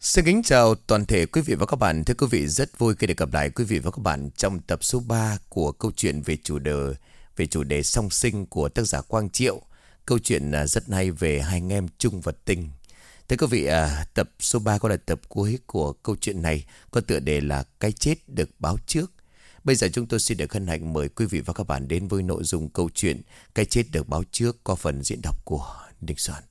Xin kính chào toàn thể quý vị và các bạn. Thưa quý vị, rất vui khi được gặp lại quý vị và các bạn trong tập số 3 của câu chuyện về chủ đề về chủ đề song sinh của tác giả Quang Triệu. Câu chuyện à, rất hay về hai anh em Trung và Tinh. Thưa quý vị, à, tập số 3 có là tập cuối của câu chuyện này, có tựa đề là Cái chết được báo trước. Bây giờ chúng tôi xin được hân hạnh mời quý vị và các bạn đến với nội dung câu chuyện Cái chết được báo trước qua phần diễn đọc của Đinh Soạn.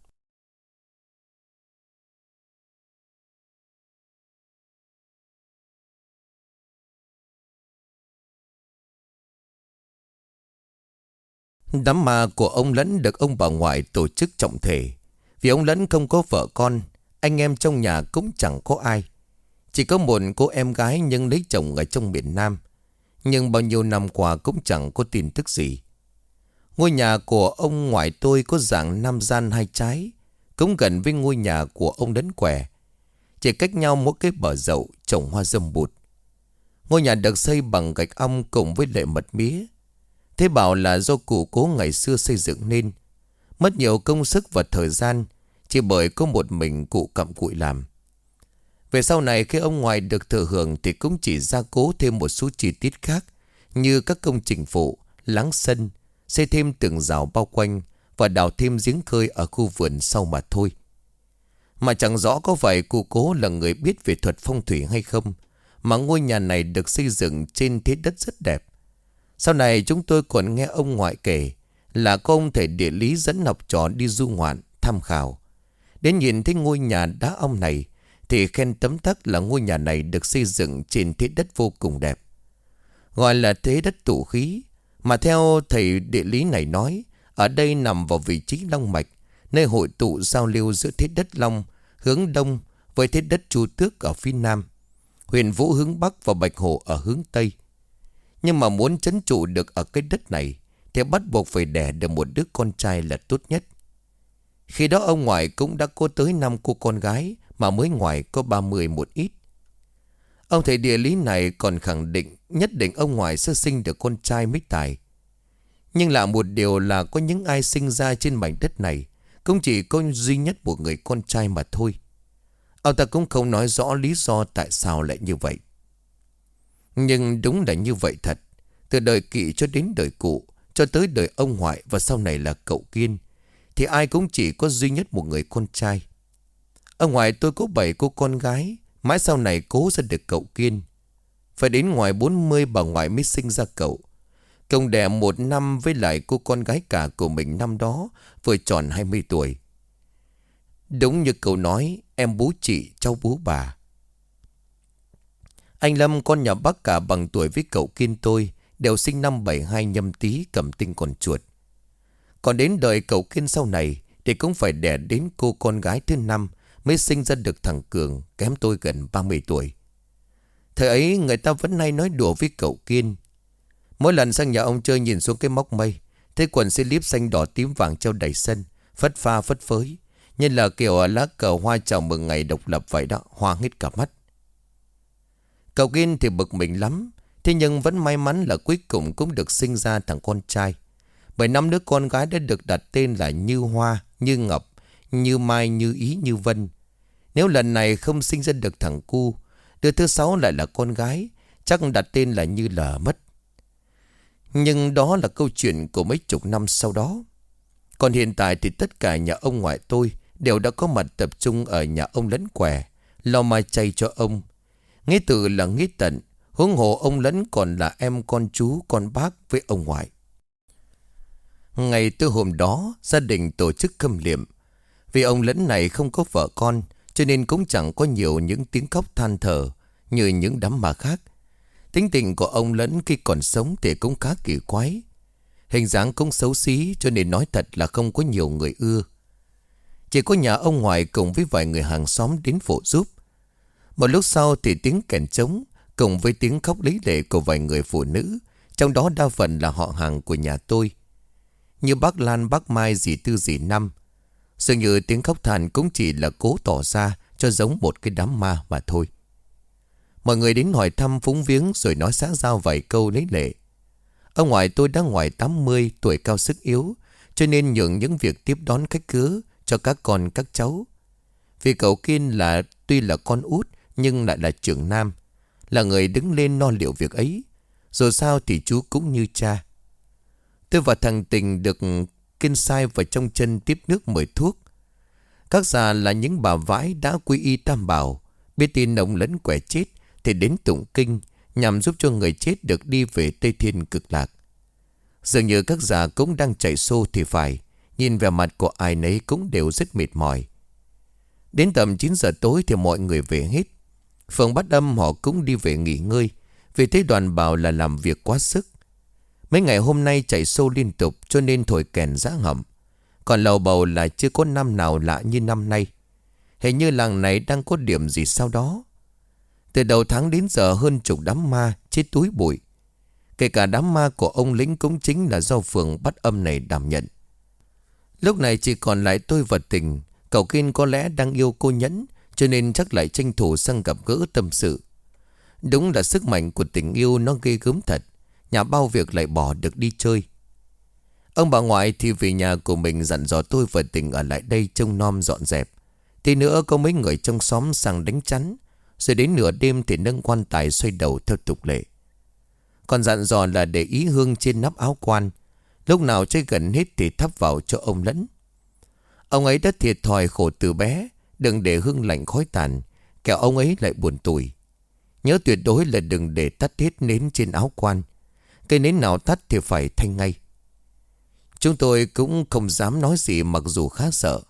Đám ma của ông Lẫn được ông bà ngoại tổ chức trọng thể. Vì ông Lẫn không có vợ con, anh em trong nhà cũng chẳng có ai. Chỉ có một cô em gái nhưng lấy chồng ở trong miền Nam. Nhưng bao nhiêu năm qua cũng chẳng có tin tức gì. Ngôi nhà của ông ngoại tôi có dạng nam gian hai trái, cũng gần với ngôi nhà của ông Lẫn Què. Chỉ cách nhau mỗi cái bờ dậu trồng hoa dâm bụt. Ngôi nhà được xây bằng gạch ong cùng với lệ mật mía. Thế bảo là do cụ cố ngày xưa xây dựng nên. Mất nhiều công sức và thời gian, Chỉ bởi có một mình cụ cặm cụi làm. Về sau này khi ông ngoại được thừa hưởng Thì cũng chỉ gia cố thêm một số chi tiết khác Như các công trình phụ, Láng sân, Xây thêm tường rào bao quanh Và đào thêm giếng khơi ở khu vườn sau mà thôi. Mà chẳng rõ có phải cụ cố là người biết về thuật phong thủy hay không, Mà ngôi nhà này được xây dựng trên thế đất rất đẹp sau này chúng tôi còn nghe ông ngoại kể là có ông thầy địa lý dẫn học trò đi du ngoạn, tham khảo. Đến nhìn thấy ngôi nhà đá ông này thì khen tấm tắc là ngôi nhà này được xây dựng trên thế đất vô cùng đẹp. Gọi là thế đất tụ khí, mà theo thầy địa lý này nói, ở đây nằm vào vị trí Long Mạch, nơi hội tụ giao lưu giữa thế đất Long hướng đông với thế đất Chu Tước ở phía nam, huyền Vũ hướng bắc và Bạch Hồ ở hướng tây. Nhưng mà muốn chấn trụ được ở cái đất này, Thì bắt buộc phải đẻ được một đứa con trai là tốt nhất. Khi đó ông ngoại cũng đã có tới năm cô con gái, Mà mới ngoài có 30 một ít. Ông thầy địa lý này còn khẳng định Nhất định ông ngoại sẽ sinh được con trai mới tài. Nhưng là một điều là có những ai sinh ra trên mảnh đất này, Cũng chỉ có duy nhất một người con trai mà thôi. Ông ta cũng không nói rõ lý do tại sao lại như vậy nhưng đúng là như vậy thật. Từ đời kỵ cho đến đời cụ, cho tới đời ông ngoại và sau này là cậu Kiên, thì ai cũng chỉ có duy nhất một người con trai. Ông ngoại tôi có bảy cô con gái, mãi sau này cố ra được cậu Kiên. Phải đến ngoài 40 bà ngoại mới sinh ra cậu. Công đẻ một năm với lại cô con gái cả của mình năm đó, vừa tròn 20 tuổi. Đúng như cậu nói, em bố chị, cháu bố bà. Anh Lâm, con nhà bác cả bằng tuổi với cậu Kiên tôi, Đều sinh năm 72 nhâm tí cầm tinh còn chuột. Còn đến đời cậu Kiên sau này Thì cũng phải đẻ đến cô con gái thứ năm Mới sinh ra được thằng Cường, Kém tôi gần 30 tuổi. Thời ấy, người ta vẫn hay nói đùa với cậu Kiên Mỗi lần sang nhà ông chơi nhìn xuống cái móc mây, Thấy quần xe líp xanh đỏ tím vàng treo đầy sân, Phất pha phất phới, Như là kiểu lá cờ hoa chào mừng ngày độc lập vậy đó, Hoa hết cả mắt. Cậu Kiên thì bực mình lắm. Thế nhưng vẫn may mắn là cuối cùng cũng được sinh ra thằng con trai. Bởi năm đứa con gái đã được đặt tên là Như Hoa, Như Ngọc, Như Mai, Như Ý, Như Vân. Nếu lần này không sinh ra được thằng cu Đứa thứ sáu lại là con gái Chắc đặt tên là Như Lờ mất. Nhưng đó là câu chuyện của mấy chục năm sau đó. Còn hiện tại thì tất cả nhà ông ngoại tôi Đều đã có mặt tập trung ở nhà ông lẫn quẻ Lo mai chay cho ông. Nghĩa từ là nghĩa tận, Huống hồ ông lẫn còn là em con chú, Con bác với ông ngoại. Ngày từ hôm đó, Gia đình tổ chức khâm liệm. Vì ông lẫn này không có vợ con, Cho nên cũng chẳng có nhiều những tiếng khóc than thở Như những đám ma khác. Tính tình của ông lẫn khi còn sống Thì cũng khá kỳ quái. Hình dáng cũng xấu xí, Cho nên nói thật là không có nhiều người ưa. Chỉ có nhà ông ngoại cùng với vài người hàng xóm đến phụ giúp một lúc sau thì tiếng kèn trống cùng với tiếng khóc lý lệ của vài người phụ nữ, trong đó đa phần là họ hàng của nhà tôi. Như bác Lan, bác Mai, dì Tư, dì Năm. Dường như tiếng khóc than cũng chỉ là cố tỏ ra cho giống một cái đám ma mà thôi. Mọi người đến hỏi thăm phúng viếng rồi nói xã giao vài câu lấy lệ. Ông ngoại tôi đã ngoài 80 tuổi cao sức yếu, cho nên nhường những việc tiếp đón khách cứ cho các con các cháu. Vì cậu Kiên là tuy là con út nhưng lại là trưởng nam, Là người đứng lên lo liệu việc ấy. Dù sao thì chú cũng như cha. Tôi và thằng Tình được kinh sai vào trong chân tiếp nước mời thuốc. Các già là những bà vãi đã quy y tam bảo, Biết tin ông lẫn quẻ chết Thì đến tụng kinh, Nhằm giúp cho người chết được đi về Tây Thiên cực lạc. Dường như các già cũng đang chạy xô thì phải, Nhìn vẻ mặt của ai nấy cũng đều rất mệt mỏi. Đến tầm 9 giờ tối thì mọi người về hết. Phường bắt âm họ cũng đi về nghỉ ngơi, Vì thấy đoàn bảo là làm việc quá sức Mấy ngày hôm nay chạy sâu liên tục cho nên thổi kèn giá hầm Còn lầu bầu là chưa có năm nào lạ như năm nay. Hình như làng này đang có điểm gì sau đó. Từ đầu tháng đến giờ hơn chục đám ma chết túi bụi. Kể cả đám ma của ông lính cũng chính là do phường bắt âm này đảm nhận. Lúc này chỉ còn lại tôi vật tình. Cậu kinh có lẽ đang yêu cô Nhẫn cho nên chắc lại tranh thủ sang gặp gỡ tâm sự. Đúng là sức mạnh của tình yêu nó ghê gớm thật. Nhà bao việc lại bỏ được đi chơi. Ông bà ngoại thì vì nhà của mình dặn dò tôi và tình ở lại đây trông nom dọn dẹp. Thì nữa có mấy người trong xóm sang đánh chắn. Rồi đến nửa đêm thì nâng quan tài xoay đầu theo tục lệ. Còn dặn dò là để ý hương trên nắp áo quan. Lúc nào chơi gần hết thì thắp vào cho ông lẫn. Ông ấy đã thiệt thòi khổ từ bé. Đừng để hương lạnh khói tàn, Kẻo ông ấy lại buồn tủi. Nhớ tuyệt đối là đừng để tắt hết nến trên áo quan Cây nến nào tắt thì phải thanh ngay. Chúng tôi cũng không dám nói gì mặc dù khá sợ,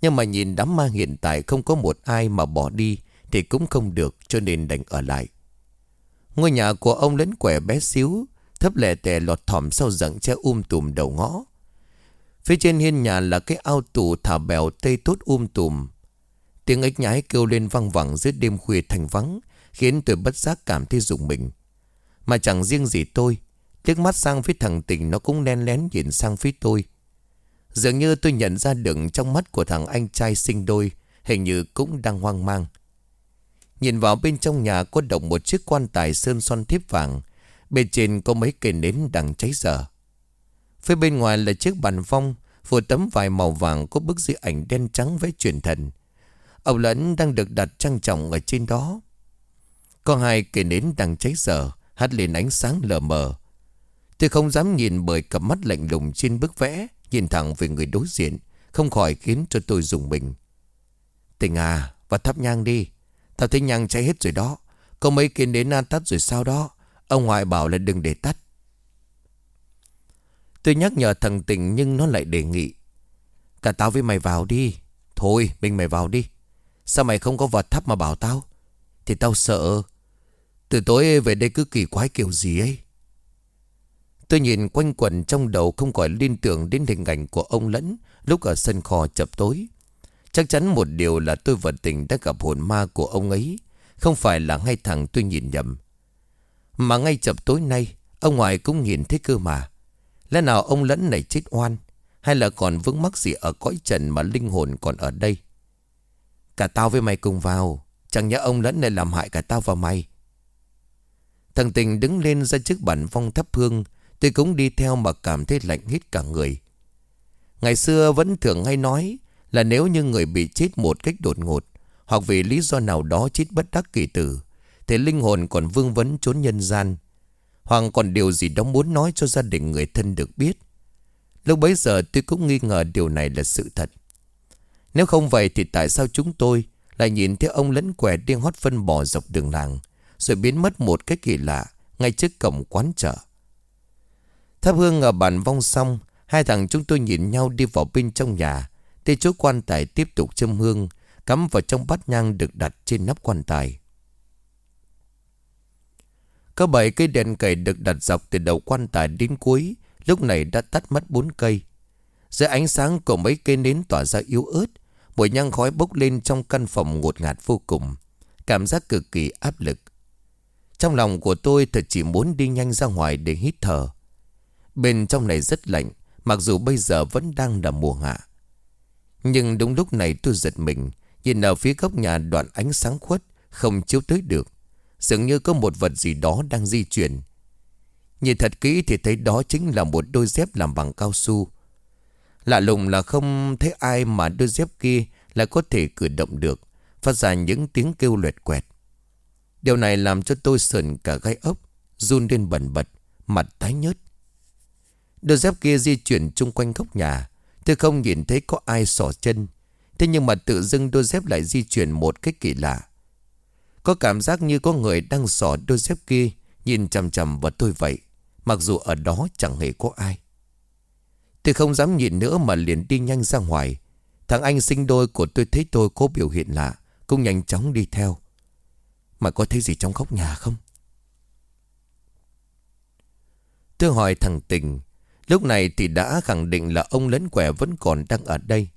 Nhưng mà nhìn đám ma hiện tại không có một ai mà bỏ đi Thì cũng không được cho nên đành ở lại. Ngôi nhà của ông lớn quẻ bé xíu, Thấp lẻ tè lọt thỏm sau rặng che um tùm đầu ngõ. Phía trên hiên nhà là cái ao tù thả bèo tây tốt um tùm. Tiếng ếch nhái kêu lên văng vẳng giữa đêm khuya thành vắng, Khiến tôi bất giác cảm thấy rùng mình. Mà chẳng riêng gì tôi tiếc mắt sang phía thằng tình nó cũng len lén nhìn sang phía tôi. Dường như tôi nhận ra được trong mắt của thằng anh trai sinh đôi, Hình như cũng đang hoang mang. Nhìn vào bên trong nhà có động một chiếc quan tài sơn son thiếp vàng, Bên trên có mấy cây nến đang cháy dở. Phía bên ngoài là chiếc bàn phong, Vừa tấm vải màu vàng có bức di ảnh đen trắng với truyền thần. Âu lẫn đang được đặt trang trọng ở trên đó. Có hai cây nến đang cháy dở, Hắt lên ánh sáng lờ mờ. Tôi không dám nhìn bởi cặp mắt lạnh lùng trên bức vẽ, Nhìn thẳng về người đối diện, Không khỏi khiến cho tôi dùng mình. Tình à Và thắp nhang đi. Tao thấy nhang cháy hết rồi đó. Có mấy kiến đến an tắt rồi sao đó. Ông ngoại bảo là đừng để tắt. Tôi nhắc nhở thằng tình nhưng nó lại đề nghị. Cả tao với mày vào đi. Thôi mình mày vào đi. Sao mày không có vật thắp mà bảo tao Thì tao sợ Từ tối về đây cứ kỳ quái kiểu gì ấy Tôi nhìn quanh quẩn trong đầu không khỏi liên tưởng đến hình ảnh của ông Lẫn lúc ở sân kho chập tối. Chắc chắn một điều là tôi vật tình đã gặp hồn ma của ông ấy, không phải là ngay thằng tôi nhìn nhầm. Mà ngay chập tối nay, ông ngoại cũng nhìn thấy cơ mà. Lẽ nào ông Lẫn này chết oan, hay là còn vướng mắc gì ở cõi trần mà linh hồn còn ở đây? Cả tao với mày cùng vào, chẳng nhẽ ông Lẫn này làm hại cả tao và mày. Thằng Tình đứng lên ra trước bản phong thắp hương, Tôi cũng đi theo mà cảm thấy lạnh hít cả người. Ngày xưa vẫn thường hay nói Là nếu như người bị chết một cách đột ngột Hoặc vì lý do nào đó chết bất đắc kỳ tử Thì linh hồn còn vương vấn trốn nhân gian hoàng còn điều gì đó muốn nói cho gia đình người thân được biết. Lúc bấy giờ tôi cũng nghi ngờ điều này là sự thật. Nếu không vậy thì tại sao chúng tôi Lại nhìn thấy ông lẫn quẻ điên hót phân bò dọc đường làng, Rồi biến mất một cách kỳ lạ Ngay trước cổng quán chợ? Thắp hương ở bàn vong xong, Hai thằng chúng tôi nhìn nhau đi vào bên trong nhà. Thì chỗ quan tài tiếp tục châm hương, Cắm vào trong bát nhang được đặt trên nắp quan tài. Có bảy cây đèn cầy được đặt dọc từ đầu quan tài đến cuối, Lúc này đã tắt mất bốn cây. Dưới ánh sáng của mấy cây nến tỏa ra yếu ớt, Mùi nhang khói bốc lên trong căn phòng ngột ngạt vô cùng. Cảm giác cực kỳ áp lực. Trong lòng của tôi thật chỉ muốn đi nhanh ra ngoài để hít thở. Bên trong này rất lạnh, Mặc dù bây giờ vẫn đang là mùa hạ. Nhưng đúng lúc này tôi giật mình, Nhìn ở phía góc nhà đoạn ánh sáng khuất, Không chiếu tới được. Dường như có một vật gì đó đang di chuyển. Nhìn thật kỹ thì thấy đó chính là một đôi dép làm bằng cao su. Lạ lùng là không thấy ai mà đôi dép kia lại có thể cử động được, Phát ra những tiếng kêu luệt quẹt. Điều này làm cho tôi sờn cả gai ốc, Run lên bẩn bật, Mặt tái nhớt. Đôi dép kia di chuyển chung quanh góc nhà, Tôi không nhìn thấy có ai sỏ chân. Thế nhưng mà tự dưng đôi dép lại di chuyển một cách kỳ lạ. Có cảm giác như có người đang sỏ đôi dép kia, Nhìn chằm chằm vào tôi vậy, Mặc dù ở đó chẳng hề có ai. Tôi không dám nhìn nữa mà liền đi nhanh ra ngoài. Thằng anh sinh đôi của tôi thấy tôi có biểu hiện lạ, Cũng nhanh chóng đi theo. Mà có thấy gì trong góc nhà không? Tôi hỏi thằng Tình, Lúc này thì đã khẳng định là ông lẫn quẻ vẫn còn đang ở đây.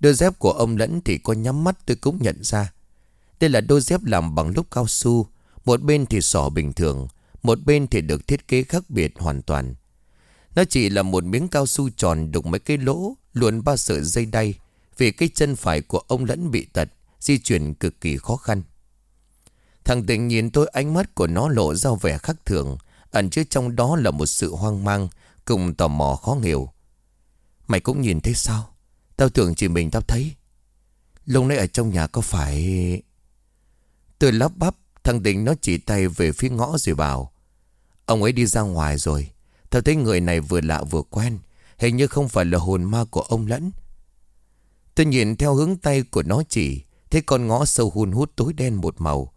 Đôi dép của ông lẫn thì có nhắm mắt tôi cũng nhận ra. Đây là đôi dép làm bằng lúc cao su, Một bên thì sỏ bình thường, Một bên thì được thiết kế khác biệt hoàn toàn. Nó chỉ là một miếng cao su tròn đục mấy cái lỗ, Luồn ba sợi dây đay, Vì cái chân phải của ông lẫn bị tật, Di chuyển cực kỳ khó khăn. Thằng tình nhìn tôi, ánh mắt của nó lộ ra vẻ khác thường, Ẩn chứa trong đó là một sự hoang mang, Cùng tò mò khó hiểu. Mày cũng nhìn thấy sao? Tao tưởng chỉ mình tao thấy. Lúc nãy ở trong nhà có phải Tôi lắp bắp, Thằng tình nó chỉ tay về phía ngõ rồi bảo, Ông ấy đi ra ngoài rồi. Tao thấy người này vừa lạ vừa quen, Hình như không phải là hồn ma của ông lẫn. Tôi nhìn theo hướng tay của nó chỉ, Thấy con ngõ sâu hun hút tối đen một màu.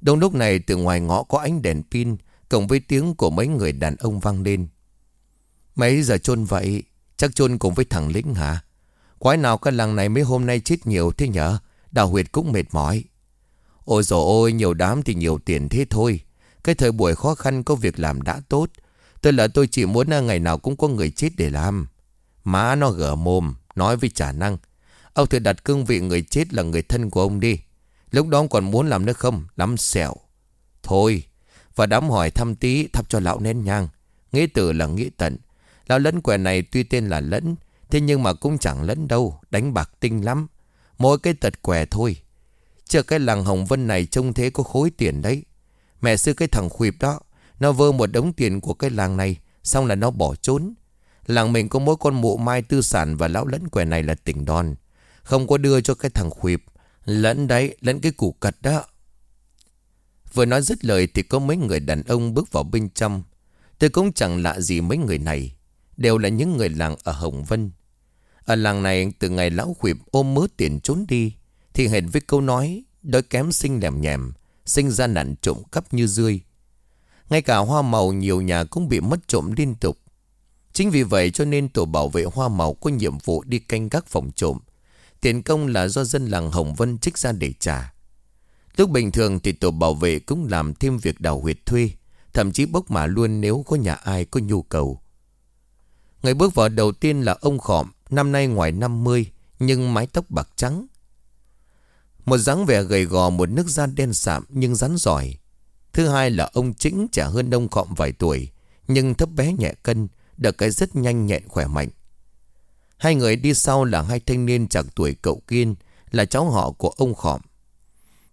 Đông lúc này, từ ngoài ngõ có ánh đèn pin, Cộng với tiếng của mấy người đàn ông vang lên. Mấy giờ chôn vậy? Chắc chôn cùng với thằng lính hả? Quái nào cái làng này mấy hôm nay chết nhiều thế nhở? Đào huyệt cũng mệt mỏi. Ôi dồi ôi, nhiều đám thì nhiều tiền thế thôi. Cái thời buổi khó khăn có việc làm đã tốt Tôi là tôi chỉ muốn à, ngày nào cũng có người chết để làm. Má nó gỡ mồm, Nói với trả năng, Ông thử đặt cương vị người chết là người thân của ông đi. Lúc đó ông còn muốn làm nữa không? Lắm xẻo Thôi. Và đám hỏi thăm tí thắp cho lão nén nhang. Nghĩa tử là nghĩa tận. Lão lẫn quẻ này tuy tên là lẫn, Thế nhưng mà cũng chẳng lẫn đâu, Đánh bạc tinh lắm. Mỗi cái tật què thôi. Chờ cái làng Hồng Vân này trông thế có khối tiền đấy. Mẹ sư cái thằng khuyệp đó nó vơ một đống tiền của cái làng này, Xong là nó bỏ trốn. Làng mình có mỗi con mụ mai tư sản Và lão lẫn què này là tỉnh đòn. Không có đưa cho cái thằng khuyệp Lẫn đấy, lẫn cái củ cật đó. Vừa nói dứt lời Thì có mấy người đàn ông bước vào bên trong. Tôi cũng chẳng lạ gì mấy người này. Đều là những người làng ở Hồng Vân. Ở làng này, từ ngày lão khuyệp ôm mớ tiền trốn đi, Thì hệt với câu nói, Đói kém sinh lèm nhèm, Sinh ra nạn trộm cắp như rươi ngay cả hoa màu nhiều nhà cũng bị mất trộm liên tục. Chính vì vậy cho nên tổ bảo vệ hoa màu có nhiệm vụ đi canh các phòng trộm. Tiền công là do dân làng Hồng Vân trích ra để trả. Lúc bình thường thì tổ bảo vệ cũng làm thêm việc đào huyệt thuê, Thậm chí bốc mà luôn nếu có nhà ai có nhu cầu. Người bước vào đầu tiên là ông Khọm, Năm nay ngoài 50 Nhưng mái tóc bạc trắng. Một dáng vẻ gầy gò, Một nước da đen sạm nhưng rắn giỏi. Thứ hai là ông Chính trẻ hơn ông Khọm vài tuổi, Nhưng thấp bé nhẹ cân, Được cái rất nhanh nhẹn khỏe mạnh. Hai người đi sau là hai thanh niên chạc tuổi cậu Kiên, Là cháu họ của ông Khọm.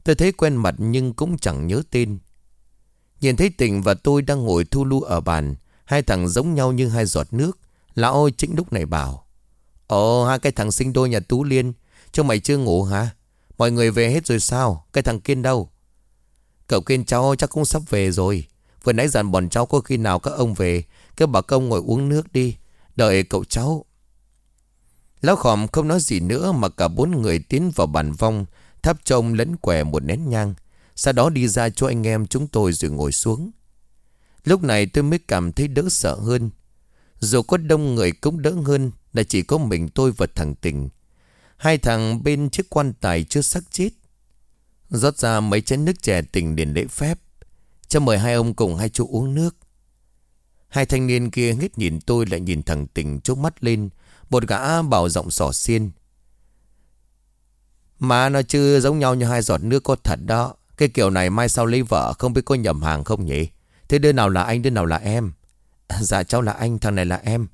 Tôi thấy quen mặt nhưng cũng chẳng nhớ tên. Nhìn thấy tình và tôi đang ngồi thu lưu ở bàn, Hai thằng giống nhau như hai giọt nước, Lão ôi chính lúc này bảo, Ồ, hai cái thằng sinh đôi nhà Tú Liên cho mày chưa ngủ hả? Mọi người về hết rồi sao? Cái thằng Kiên đâu? Cậu Kiên cháu chắc cũng sắp về rồi. Vừa nãy dặn bọn cháu có khi nào các ông về các bà công ngồi uống nước đi. Đợi cậu cháu. Lão khòm không nói gì nữa Mà cả bốn người tiến vào bàn vong Thắp trông lẫn quẻ một nén nhang. Sau đó đi ra cho anh em chúng tôi rồi ngồi xuống. Lúc này tôi mới cảm thấy đỡ sợ hơn. Dù có đông người cũng đỡ hơn Là chỉ có mình tôi và thằng Tình. Hai thằng bên chiếc quan tài chưa xác chết rót ra mấy chén nước chè tình điển lễ phép. Cho mời hai ông cùng hai chú uống nước. Hai thanh niên kia hết nhìn tôi lại nhìn thằng Tình chốt mắt lên, Một gã bảo giọng sỏ xiên. Mà nó chưa giống nhau như hai giọt nước có thật đó. Cái kiểu này mai sau lấy vợ không biết có nhầm hàng không nhỉ? Thế đứa nào là anh, đứa nào là em? Dạ cháu là anh, thằng này là em.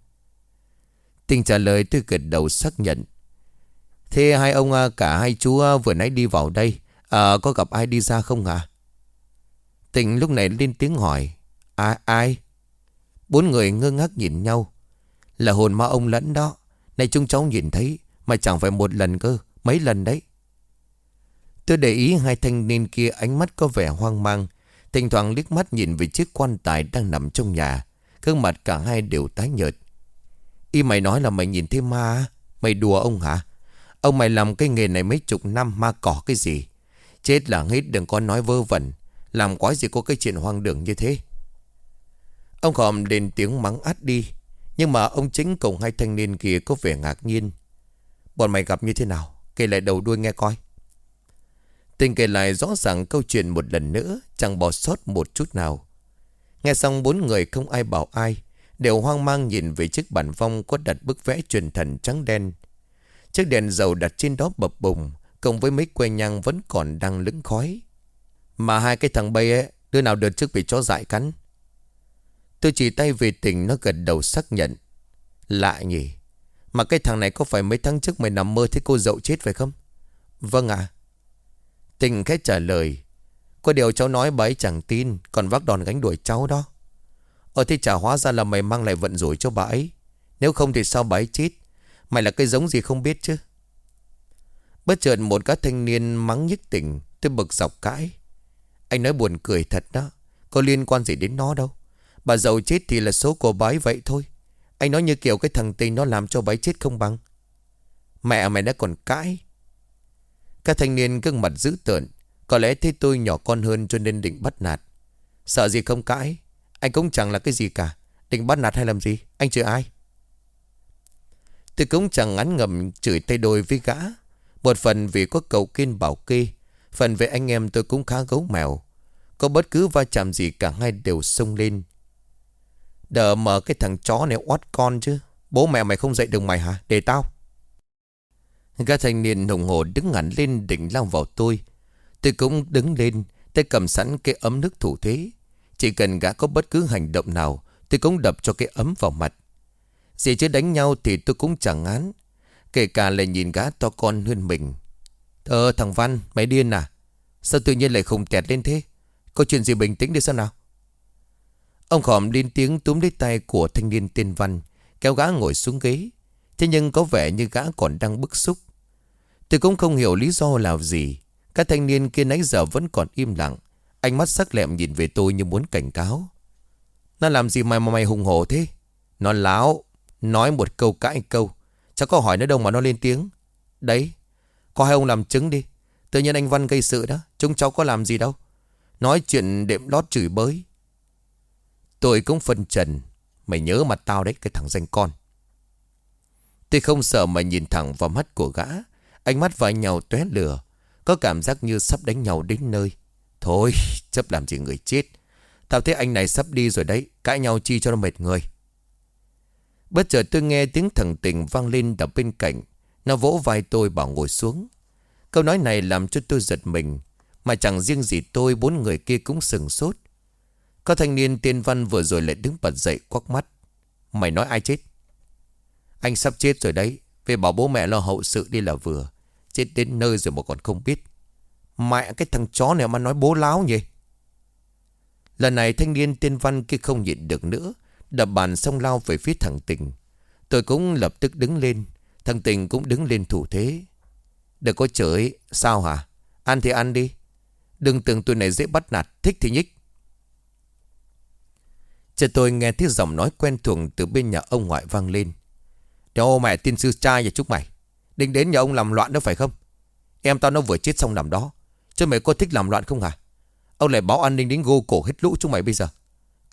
Tình trả lời tôi gật đầu xác nhận. Thế hai ông à, cả hai chú à, vừa nãy đi vào đây à, Có gặp ai đi ra không hả? Tình lúc này lên tiếng hỏi Ai ai? Bốn người ngơ ngác nhìn nhau. Là hồn ma ông lẫn đó. Này chúng cháu nhìn thấy Mà chẳng phải một lần cơ Mấy lần đấy. Tôi để ý hai thanh niên kia ánh mắt có vẻ hoang mang. Thỉnh thoảng liếc mắt nhìn về chiếc quan tài đang nằm trong nhà. Gương mặt cả hai đều tái nhợt. Y mày nói là mày nhìn thấy ma Mày đùa ông hả? Ông mày làm cái nghề này mấy chục năm ma cỏ cái gì? Chết là hết đừng có nói vơ vẩn. Làm quái gì có cái chuyện hoang đường như thế? Ông khòm đền tiếng mắng át đi, Nhưng mà ông chính cùng hai thanh niên kia có vẻ ngạc nhiên. Bọn mày gặp như thế nào? Kể lại đầu đuôi nghe coi. Tình kể lại rõ ràng câu chuyện một lần nữa, Chẳng bỏ sót một chút nào. Nghe xong bốn người không ai bảo ai, Đều hoang mang nhìn về chiếc bản vong Có đặt bức vẽ truyền thần trắng đen. Chiếc đèn dầu đặt trên đó bập bùng Cộng với mấy que nhang vẫn còn đang lững khói. Mà hai cái thằng bay ấy, Đứa nào đợt trước bị chó dại cắn. Tôi chỉ tay về tỉnh Nó gật đầu xác nhận. Lạ nhỉ, Mà cái thằng này có phải mấy tháng trước mày nằm mơ thấy cô dậu chết phải không? Vâng ạ. Tình khách trả lời. Có điều cháu nói bà ấy chẳng tin, Còn vác đòn gánh đuổi cháu đó. Ờ thì chả hóa ra là mày mang lại vận rủi cho bà ấy. Nếu không thì sao bà ấy chết? Mày là cái giống gì không biết chứ? Bất chợt một các thanh niên mắng nhức tỉnh, Tôi bực dọc cãi. Anh nói buồn cười thật đó, Có liên quan gì đến nó đâu. Bà giàu chết thì là số của bái vậy thôi. Anh nói như kiểu cái thằng tình nó làm cho bái chết không bằng. Mẹ mày đã còn cãi. Các thanh niên gương mặt dữ tợn, Có lẽ thấy tôi nhỏ con hơn cho nên định bắt nạt. Sợ gì không cãi, Anh cũng chẳng là cái gì cả. Định bắt nạt hay làm gì, Anh chửi ai? Tôi cũng chẳng ngắn ngầm chửi tay đôi với gã. Một phần vì có cầu kiên bảo kê, Phần về anh em tôi cũng khá gấu mèo. Có bất cứ va chạm gì cả hai đều sông lên. Đỡ mở cái thằng chó này oát con chứ. Bố mẹ mày không dạy được mày hả? Để tao. Gã thanh niên hùng hồ đứng ngắn lên định lao vào tôi. Tôi cũng đứng lên Tay cầm sẵn cái ấm nước thủ thế. Chỉ cần gã có bất cứ hành động nào, Tôi cũng đập cho cái ấm vào mặt. Dì chứ đánh nhau thì tôi cũng chẳng án Kể cả là nhìn gã to con hơn mình. Ờ thằng Văn, Mày điên à? Sao tự nhiên lại khùng tẹt lên thế? Có chuyện gì bình tĩnh đi sao nào? Ông khòm lên tiếng túm lấy tay của thanh niên tên Văn, Kéo gã ngồi xuống ghế. Thế nhưng có vẻ như gã còn đang bức xúc. Tôi cũng không hiểu lý do là gì. Các thanh niên kia nãy giờ vẫn còn im lặng. Ánh mắt sắc lẹm nhìn về tôi như muốn cảnh cáo. Nó làm gì mà mày hùng hổ thế? Nó láo. Nói một câu cãi câu. Chắc có hỏi nó đâu mà nó lên tiếng. Đấy, Có hai ông làm chứng đi. Tự nhiên anh Văn gây sự đó. Chúng cháu có làm gì đâu. Nói chuyện đệm lót chửi bới. Tôi cũng phân trần. Mày nhớ mặt tao đấy, cái thằng danh con. Tôi không sợ mà nhìn thẳng vào mắt của gã. Ánh mắt vào nhau tóe lửa. Có cảm giác như sắp đánh nhau đến nơi. Thôi, chấp làm gì người chết. Tao thấy anh này sắp đi rồi đấy. Cãi nhau chi cho nó mệt người. Bất chợt tôi nghe tiếng thằng tình vang lên đập bên cạnh Nó vỗ vai tôi bảo ngồi xuống Câu nói này làm cho tôi giật mình, Mà chẳng riêng gì tôi, Bốn người kia cũng sừng sốt có thanh niên tiên văn vừa rồi lại đứng bật dậy quắc mắt. Mày nói ai chết? Anh sắp chết rồi đấy. Về bảo bố mẹ lo hậu sự đi là vừa. Chết đến nơi rồi mà còn không biết. Mẹ cái thằng chó này mà nói bố láo nhỉ? Lần này thanh niên tiên văn kia không nhịn được nữa. Đập bàn xong lao về phía thằng tình. Tôi cũng lập tức đứng lên. Thằng tình cũng đứng lên thủ thế. Đừng có chửi. Sao hả? Ăn thì ăn đi. Đừng tưởng tôi này dễ bắt nạt. Thích thì nhích. Chờ tôi nghe thấy giọng nói quen thuộc từ bên nhà ông ngoại vang lên. Đâu mẹ tin sư trai và chúc mày. Định đến nhà ông làm loạn đó phải không? Em tao nó vừa chết xong nằm đó. Chứ mày có thích làm loạn không hả? Ông lại báo an ninh đến gô cổ hết lũ chúng mày bây giờ.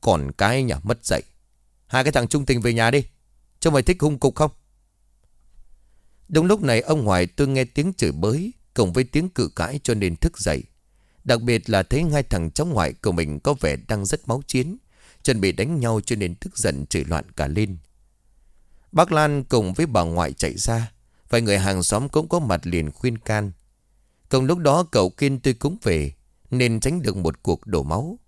Còn cái nhà mất dạy. Hai cái thằng trung tình về nhà đi. Cho mày thích hung cục không? Đúng lúc này, ông ngoại tôi nghe tiếng chửi bới cùng với tiếng cự cãi cho nên thức dậy. Đặc biệt là thấy hai thằng cháu ngoại của mình có vẻ đang rất máu chiến. Chuẩn bị đánh nhau cho nên tức giận chửi loạn cả lên Bác Lan cùng với bà ngoại chạy ra, Vài người hàng xóm cũng có mặt liền khuyên can Cùng lúc đó, cậu Kiên tôi cũng về, Nên tránh được một cuộc đổ máu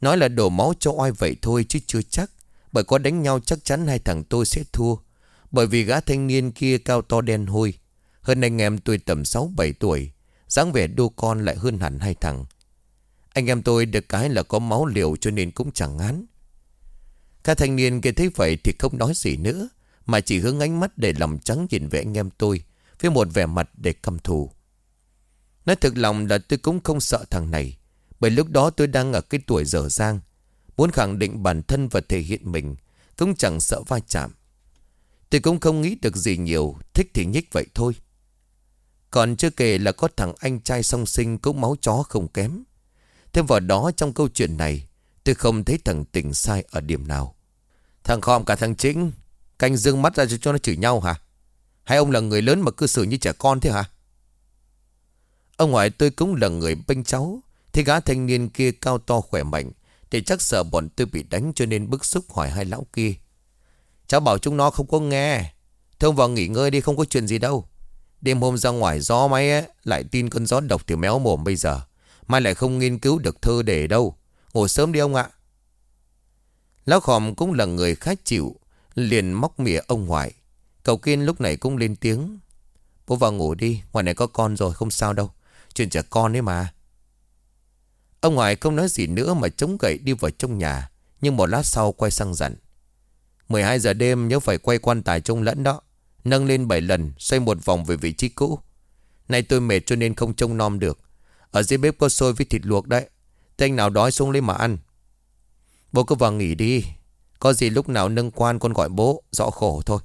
Nói là đổ máu cho oai vậy thôi chứ chưa chắc bởi có đánh nhau chắc chắn hai thằng tôi sẽ thua Bởi vì gã thanh niên kia cao to đen hôi Hơn anh em tôi tầm 6-7 tuổi, dáng vẻ đô con lại hơn hẳn hai thằng anh em tôi được cái là có máu liều cho nên cũng chẳng ngán. Các thanh niên kia thấy vậy thì không nói gì nữa. Mà chỉ hướng ánh mắt để lòng trắng nhìn về anh em tôi. Với một vẻ mặt để cầm thù. Nói thực lòng là tôi cũng không sợ thằng này, Bởi lúc đó tôi đang ở cái tuổi dở dang Muốn khẳng định bản thân và thể hiện mình, Cũng chẳng sợ va chạm. Tôi cũng không nghĩ được gì nhiều, Thích thì nhích vậy thôi. Còn chưa kể là có thằng anh trai song sinh Cũng máu chó không kém. Thêm vào đó trong câu chuyện này, Tôi không thấy thằng tình sai ở điểm nào. Thằng Khom cả thằng Chính, Canh dương mắt ra cho nó chửi nhau hả? Hay ông là người lớn mà cư xử như trẻ con thế hả? Ông ngoại tôi cũng là người bênh cháu, Thì gã thanh niên kia cao to khỏe mạnh thì chắc sợ bọn tôi bị đánh cho nên bức xúc hỏi hai lão kia. Cháu bảo chúng nó không có nghe. Thôi vào nghỉ ngơi đi không có chuyện gì đâu. Đêm hôm ra ngoài gió máy ấy, Lại tin cơn gió độc thì méo mồm bây giờ. Mai lại không nghiên cứu được thơ để đâu. Ngồi sớm đi ông ạ. Lão khòm cũng là người khá chịu Liền móc mỉa ông ngoại. Cậu Kiên lúc này cũng lên tiếng. Bố vào ngủ đi Ngoài này có con rồi không sao đâu. Chuyện trẻ con ấy mà. Ông ngoại không nói gì nữa mà chống gậy đi vào trong nhà, Nhưng một lát sau quay sang dặn. 12 giờ đêm nhớ phải quay quan tài trông lẫn đó, Nâng lên 7 lần, Xoay một vòng về vị trí cũ. Nay tôi mệt cho nên không trông nom được. Ở dưới bếp có xôi với thịt luộc đấy. Thế nào đói xuống lấy mà ăn. Bố cứ vào nghỉ đi. Có gì lúc nào nâng quan con gọi bố, Rõ khổ thôi.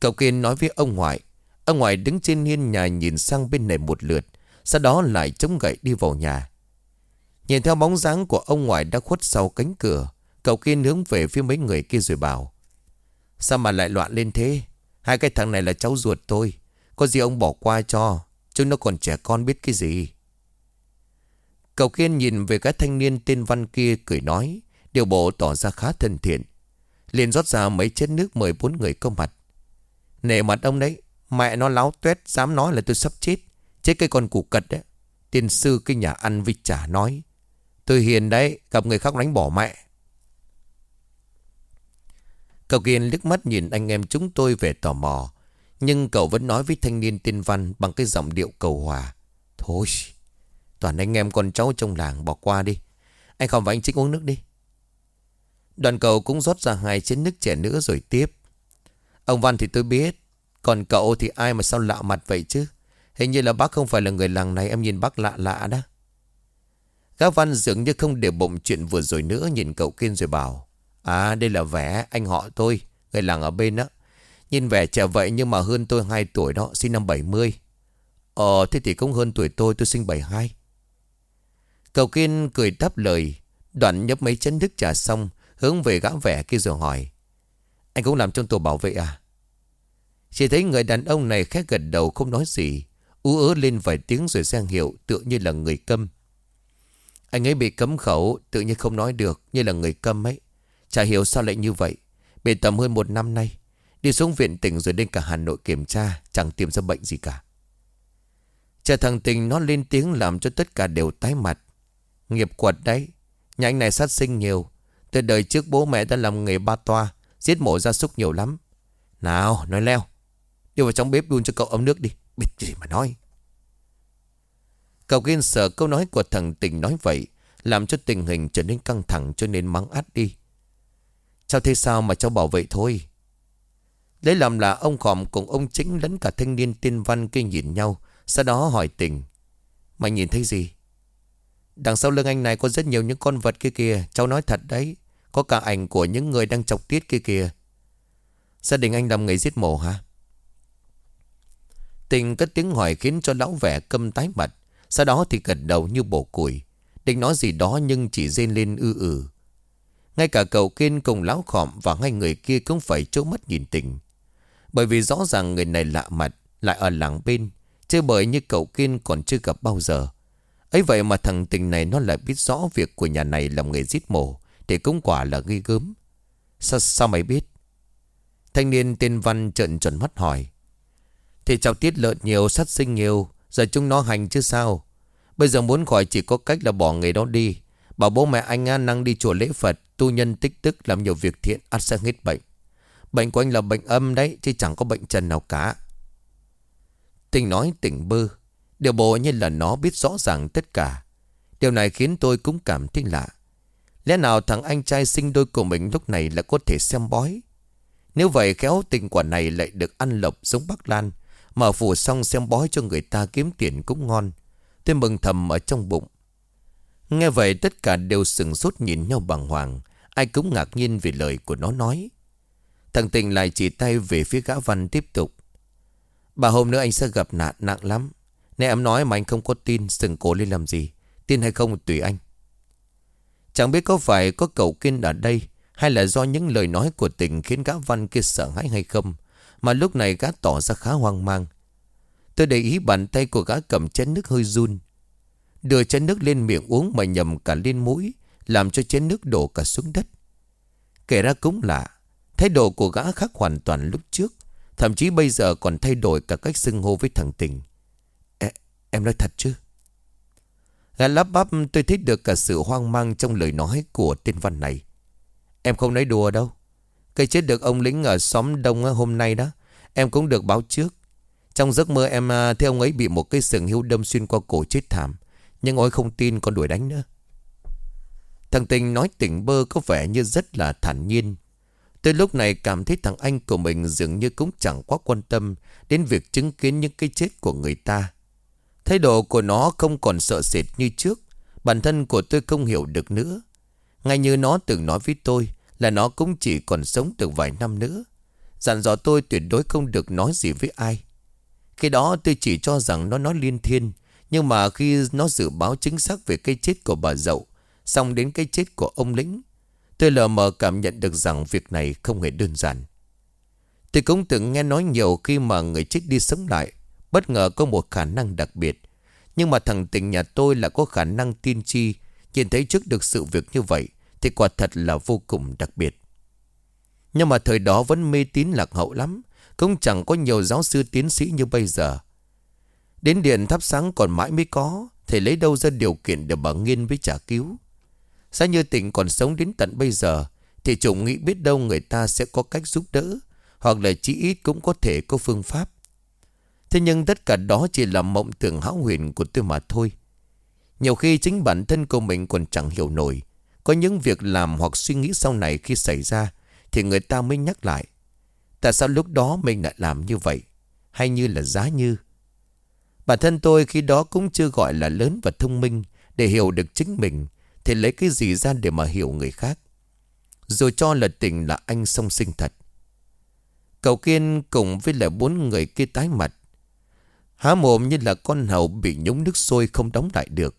Cậu Kiên nói với ông ngoại. Ông ngoại đứng trên hiên nhà nhìn sang bên này một lượt, Sau đó lại chống gậy đi vào nhà. Nhìn theo bóng dáng của ông ngoại đã khuất sau cánh cửa, Cậu Kiên hướng về phía mấy người kia rồi bảo, Sao mà lại loạn lên thế? Hai cái thằng này là cháu ruột tôi. Có gì ông bỏ qua cho, Chúng nó còn trẻ con biết cái gì? Cậu Kiên nhìn về cái thanh niên tên Văn kia cười nói Điều bộ tỏ ra khá thân thiện. Liền rót ra mấy chén nước mời bốn người có mặt. Nể mặt ông đấy, Mẹ nó láo tuét, dám nói là tôi sắp chết. Chết cái con củ cật đấy. Tiên sư cái nhà ăn vịt chả nói. Tôi hiền đấy, Gặp người khác đánh bỏ mẹ. Cậu Kiên liếc mắt nhìn anh em chúng tôi về tò mò, Nhưng cậu vẫn nói với thanh niên tiên Văn Bằng cái giọng điệu cầu hòa. Thôi, Toàn anh em con cháu trong làng bỏ qua đi. Anh không và anh Trích uống nước đi. Đoàn cậu cũng rót ra hai chén nước trẻ nữa rồi tiếp. Ông Văn thì tôi biết, Còn cậu thì ai mà sao lạ mặt vậy chứ? Hình như là bác không phải là người làng này, Em nhìn bác lạ lạ đó. Gã Văn dường như không để bụng chuyện vừa rồi nữa, Nhìn cậu Kiên rồi bảo À đây là vẻ anh họ tôi, Người làng ở bên đó Nhìn vẻ trẻ vậy nhưng mà hơn tôi 2 tuổi đó, Sinh năm 70 Ờ thế thì cũng hơn tuổi tôi tôi sinh 72 Cậu Kiên cười đáp lời, Đoạn nhấp mấy chén nước trà xong, Hướng về gã vẻ kia rồi hỏi, Anh cũng làm trong tổ bảo vệ à? Chỉ thấy người đàn ông này khét gật đầu không nói gì, Ú ớ lên vài tiếng rồi sang hiệu Tựa như là người câm. Anh ấy bị cấm khẩu, Tự nhiên không nói được, như là người câm ấy. Chả hiểu sao lại như vậy. Bị tầm hơn một năm nay, Đi xuống viện tỉnh rồi đến cả Hà Nội kiểm tra, Chẳng tìm ra bệnh gì cả. Chờ thằng tình nó lên tiếng làm cho tất cả đều tái mặt. Nghiệp quật đấy, Nhà anh này sát sinh nhiều. Từ đời trước bố mẹ đã làm nghề ba toa, Giết mổ gia súc nhiều lắm. Nào, nói leo Đi vào trong bếp đun cho cậu ấm nước đi. Biết gì mà nói. Cậu ghen sợ câu nói của thằng tình nói vậy, Làm cho tình hình trở nên căng thẳng cho nên mắng át đi. Cháu thế sao mà cháu bảo vậy thôi? Đấy làm là ông khòm cùng ông chính lẫn cả thanh niên tiên văn kia nhìn nhau, Sau đó hỏi tình, Mày nhìn thấy gì? Đằng sau lưng anh này có rất nhiều những con vật kia kìa, Cháu nói thật đấy, Có cả ảnh của những người đang chọc tiết kia kìa. Gia đình anh làm nghề giết mổ hả? Tình cất tiếng hỏi khiến cho lão vẻ câm tái mặt. Sau đó thì gật đầu như bổ củi Định nói gì đó nhưng chỉ rên lên ư ừ ngay cả cậu kiên cùng lão khọm và hai người kia cũng phải trố mắt nhìn tình. Bởi vì rõ ràng người này lạ mặt, lại ở làng bên. Chứ bởi như cậu kiên còn chưa gặp bao giờ. ấy vậy mà thằng tình này nó lại biết rõ việc của nhà này làm người giết mổ. Thì cũng quả là ghi gớm. sa sao mày biết? Thanh niên tên Văn trợn tròn mắt hỏi. Thì cháu tiết lợn nhiều, sát sinh nhiều. Giờ chúng nó hành chứ sao? Bây giờ muốn khỏi chỉ có cách là bỏ nghề đó đi. Bảo bố mẹ anh An năng đi chùa lễ Phật, Tu nhân tích tức, làm nhiều việc thiện, ắt sẽ hết bệnh. Bệnh của anh là bệnh âm đấy, Chứ chẳng có bệnh trần nào cả. Tình nói tỉnh bơ. Điều bộ như là nó biết rõ ràng tất cả. Điều này khiến tôi cũng cảm thấy lạ. Lẽ nào thằng anh trai sinh đôi của mình lúc này là có thể xem bói? Nếu vậy khéo tình quả này lại được ăn lộc giống Bắc Lan Mở phủ xong xem bói cho người ta kiếm tiền cũng ngon. Tôi mừng thầm ở trong bụng. Nghe vậy, tất cả đều sừng sốt nhìn nhau bằng hoàng. Ai cũng ngạc nhiên vì lời của nó nói. Thằng Tình lại chỉ tay về phía gã văn tiếp tục. Bà hôm nữa anh sẽ gặp nạn nặng lắm. Nè em nói mà anh không có tin, Sừng cổ lên làm gì? Tin hay không tùy anh. Chẳng biết có phải có cậu kiên ở đây Hay là do những lời nói của tình Khiến gã văn kia sợ hãi hay không. Mà lúc này gã tỏ ra khá hoang mang. Tôi để ý bàn tay của gã cầm chén nước hơi run. Đưa chén nước lên miệng uống mà nhầm cả lên mũi Làm cho chén nước đổ cả xuống đất. Kể ra cũng lạ Thái độ của gã khác hoàn toàn lúc trước Thậm chí bây giờ còn thay đổi cả cách xưng hô với thằng tình. E, Em nói thật chứ? Gã lắp bắp tôi thích được cả sự hoang mang trong lời nói của tên văn này. Em không nói đùa đâu. Cây chết được ông lính ở xóm đông hôm nay đó, Em cũng được báo trước. Trong giấc mơ em à, thấy ông ấy bị một cây sừng hưu đâm xuyên qua cổ chết thảm, Nhưng ôi không tin con đuổi đánh nữa. Thằng Tình nói tỉnh bơ có vẻ như rất là thản nhiên. Tới lúc này cảm thấy thằng anh của mình dường như cũng chẳng quá quan tâm Đến việc chứng kiến những cái chết của người ta. Thái độ của nó không còn sợ sệt như trước, Bản thân của tôi không hiểu được nữa. Ngay như nó từng nói với tôi là nó cũng chỉ còn sống được vài năm nữa. Dặn dò tôi tuyệt đối không được nói gì với ai. Khi đó tôi chỉ cho rằng nó nói liên thiên, Nhưng mà khi nó dự báo chính xác về cái chết của bà dậu, Xong đến cái chết của ông lĩnh, Tôi lờ mờ cảm nhận được rằng việc này không hề đơn giản. Tôi cũng từng nghe nói nhiều khi mà người chết đi sống lại, Bất ngờ có một khả năng đặc biệt. Nhưng mà thằng tình nhà tôi là có khả năng tiên tri Nhìn thấy trước được sự việc như vậy thì quả thật là vô cùng đặc biệt. Nhưng mà thời đó vẫn mê tín lạc hậu lắm, Cũng chẳng có nhiều giáo sư tiến sĩ như bây giờ. Đến điện thắp sáng còn mãi mới có, Thì lấy đâu ra điều kiện để bà nghiên với trả cứu? Sao như tỉnh còn sống đến tận bây giờ, Thì chủ nghĩ biết đâu người ta sẽ có cách giúp đỡ, Hoặc là chỉ ít cũng có thể có phương pháp. Thế nhưng tất cả đó chỉ là mộng tưởng hão huyền của tôi mà thôi. Nhiều khi chính bản thân của mình còn chẳng hiểu nổi có những việc làm hoặc suy nghĩ sau này khi xảy ra Thì người ta mới nhắc lại. Tại sao lúc đó mình lại làm như vậy? Hay như là giá như? Bản thân tôi khi đó cũng chưa gọi là lớn và thông minh Để hiểu được chính mình, Thì lấy cái gì ra để mà hiểu người khác? Rồi cho là tình là anh song sinh thật. Cậu Kiên cùng với lại bốn người kia tái mặt. Há mồm như là con hầu bị nhúng nước sôi không đóng lại được.